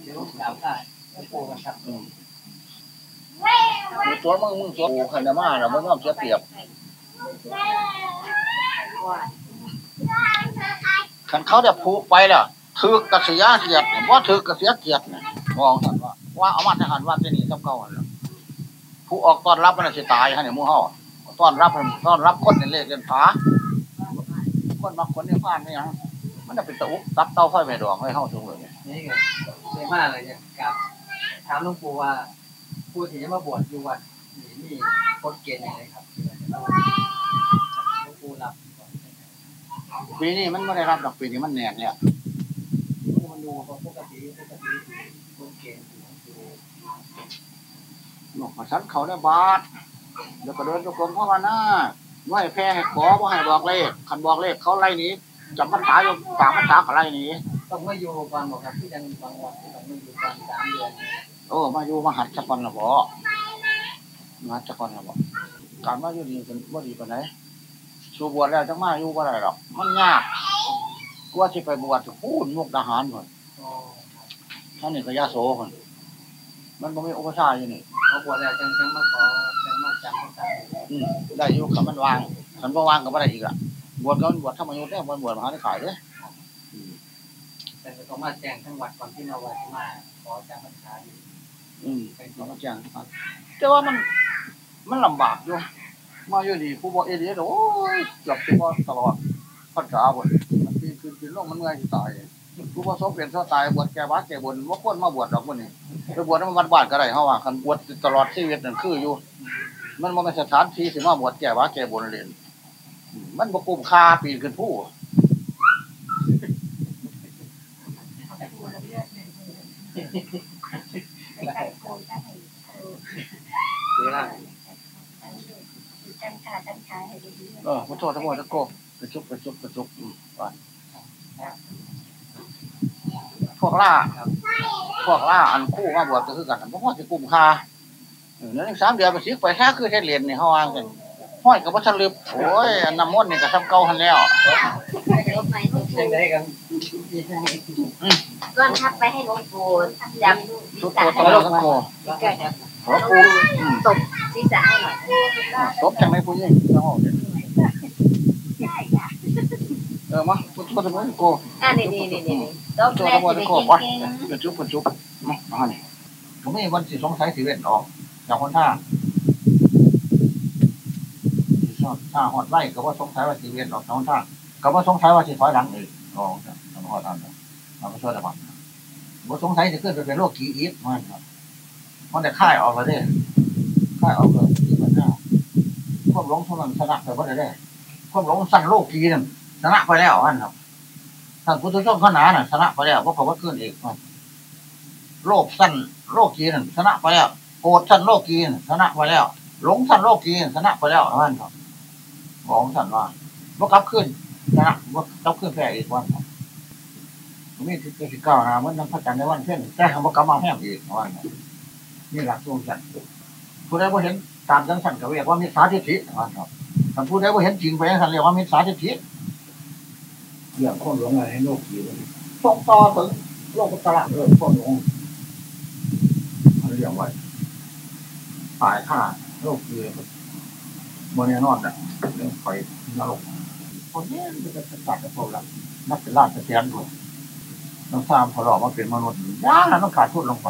เดี๋ยวกล่าวได้ปู่กันครับอืมมึงตัวมึงมึงตัวกูขันธมาแล้วมึงต้องเสียเปรียบขันเขาได้ผูกไปล้วถือกระเสียเกียรติว่าถือกระเสียเกียรติเนี่ยมองสันว่าว่าเอามาทหารว่าที่นี่ต้องเก่าแล้วผู้ออกต้อนรับมันสิตายฮะเนี่ยมู่เฮา ต้อนรับมันต้อนรับคนในเลขเรียนผาคนมาคนในบ้านไม่ยังมันจะเป็นตะอุกตับเต้าไฟไม่ดองให้เฮาสูงเลยนี่ก็เยอะมากเลยเนี่ยกับถามหลวงปู่ว่าผู้ที่จะมาบวชอยู่วัดนี่มีกฎเกณฑ์ยังไงครับหลวงปู่รับปีนี้มันไม่ได้รับดอกปีนี้มันแน่นเนี่ยมันดูปกติปกติกฎเกณฑ์หลวงพ่อฉันเขาได้บาท เดี๋ยวก็เดินจงกรมภาวนาไม่ให้แพ้ให้ขอไม่ให้บอกเลขคันบอกเลขเขาไล่หนี้จำพรรษาอยู่สามพรรษาเขาไล่หนี้ต้องมาอยู่ก่อนบอกครับที่ยังบางวันที่ต้องมาอยู่ก่อนสามเดือนโอ้มาอยู่มาหัดจักรละบ่มาหัดจักรละบ่การมาอยู่ดีเป็นว่าดีปานไหนชูบวชแล้วจังมาอยู่บ่ได้หรอก มันยากกว่าที่ไปบวชพูดมุกทหารคนอ๋อท่านนี่ก็ยาโสคนมันบ่มีอุปสรรคอยู่นี่พอบวชแล้วจังจังมาขอ ได้อยู่คำมันวางคันบ่วางก็บ่ได้อีกอะบวชก็มันบวชธรรมยุทธ์เนี่ยมันบวชมหานิขายเด้ออืมแต่ก็ต้องมาแจ้งทั้งวัดก่อนที่มาวัดมาขอจำพรรษาอยู่อืมเราก็แจ้งครับแต่ว่ามันมันลำบากอยู่มาอยู่ดีผู้บอกเอเดียโอ้ยเกือบจะว่าตลอดพันกาบนมันปีนขึ้นปีนลงมันเมื่อยสิตายผู้ประสบเป็นเท่าตายบวชแก่บ้าแก่บนว่าควรมาบวชดอกมันนี่ไปบวชให้มันวัดบาดก็ได้เฮาว่าคันบวชตลอดชีวิตนั่นคืออยู่ มันบ่แม่นสถานที่สิมาบวชแก่บ้าแก่บนเรียนมันบ่คุ้มค่าปีนขึ้นผู้ไปไก่โกนได้เออเวลาตั้งขาตั้งขาให้ดีเออพุทโธทั้งหมดทั้งโกกระจุกกระจุกกระจุกอืมก่อนพวกล่าพวกล่าอันคู่มาบวชก็คือกันเพราะว่าจะกลุ่มคาเออ นั่นสามเดือนไปสิไปแค่คือแค่เรียนนี่เขาวางกันห้อยกับวัชรึบโอ้ยอันน้ำมนต์นี่ก็ทำเก่าหันแล้วๆลบไปหลวงยังปู่ได้กันก้อนทับไปให้หลวงปู่จำทุกศีรตัวษะต้องทั้งโกให้หัวปูอืมตบศีรษะให้หน่อยศพจังในผู้หญิงจ้าห้องเนี่ยใช่ค่ะเออมาพุทโธทั้งหมดทั้งโกอ่านี่นี่นี่นี่ตบพุทโธแรทั้กจะทั้งไปโกเก่ไปงจุกกระจุกมามาเนี่ยผมไม่มีวันสิสงสัยสิเวทออก จากคนท่าชอบถ้าหอดไล่ก็ว่าสงสัยว่าสิเวียนออกสองทางก็ว่าสงสัยว่าสิถอยหลังอีกอ๋อครับทำหอดอันนั้นเราก็ช่วยระวังบ่าสงสัยจะขึ้นไปเป็นโรคกีอีฟมันครับมันได้ค่ายออกแล้วเด้ค่ายออกเลยที่มันหน้าควบหลงเท่านั้นชนะไปว่าได้ได้ควบหลงสั่นโรคกีนั่นชนะไปแล้วอันครับท่านพุทธเจ้าขนาน่ะชนะไปแล้วเพราะเขาว่าขึ้นอีกมันโรคสั้นโรคกีนั่นชนะไปแล้ว รธสั้นโรคกีนั่นชนะไปแล้ว หลงสั้นโรคกีนั่นชนะไปแล้วอันครับของสันว่าว่กลับขึ้นนะว่ากลับขึ้นแพ้อีกวันครับมีที่ที่เก้านะมันน้ำพระจันทร์ในวันเพ่นแต่คำว่ากลับมาแห้งอีกวันครับนี่หลักทรงสันผู้ใดว่าเห็นตามจังสันก็เรียกว่ามิจฉาทิฏฐิวันครับถ้าผู้ใดว่าเห็นจริงไปจังสันเรียกว่ามิจฉาทิฏฐิเรื่องคนหลงอะไรให้โลกอยู่ส่งต่อถึงโลกตลาดเรื่องคนหลงอะไรอย่างไร ตายฆ่าโรคเกลือบนแน่นอนอะเรื่องไฟนรกคนนี้มันจะตัดกับพวกเรานักเป็นราชเสียนด้วยต้องสร้างพอหลอกมาเป็นมนุษย์ย่างนั้นต้องขาดทุนลงไป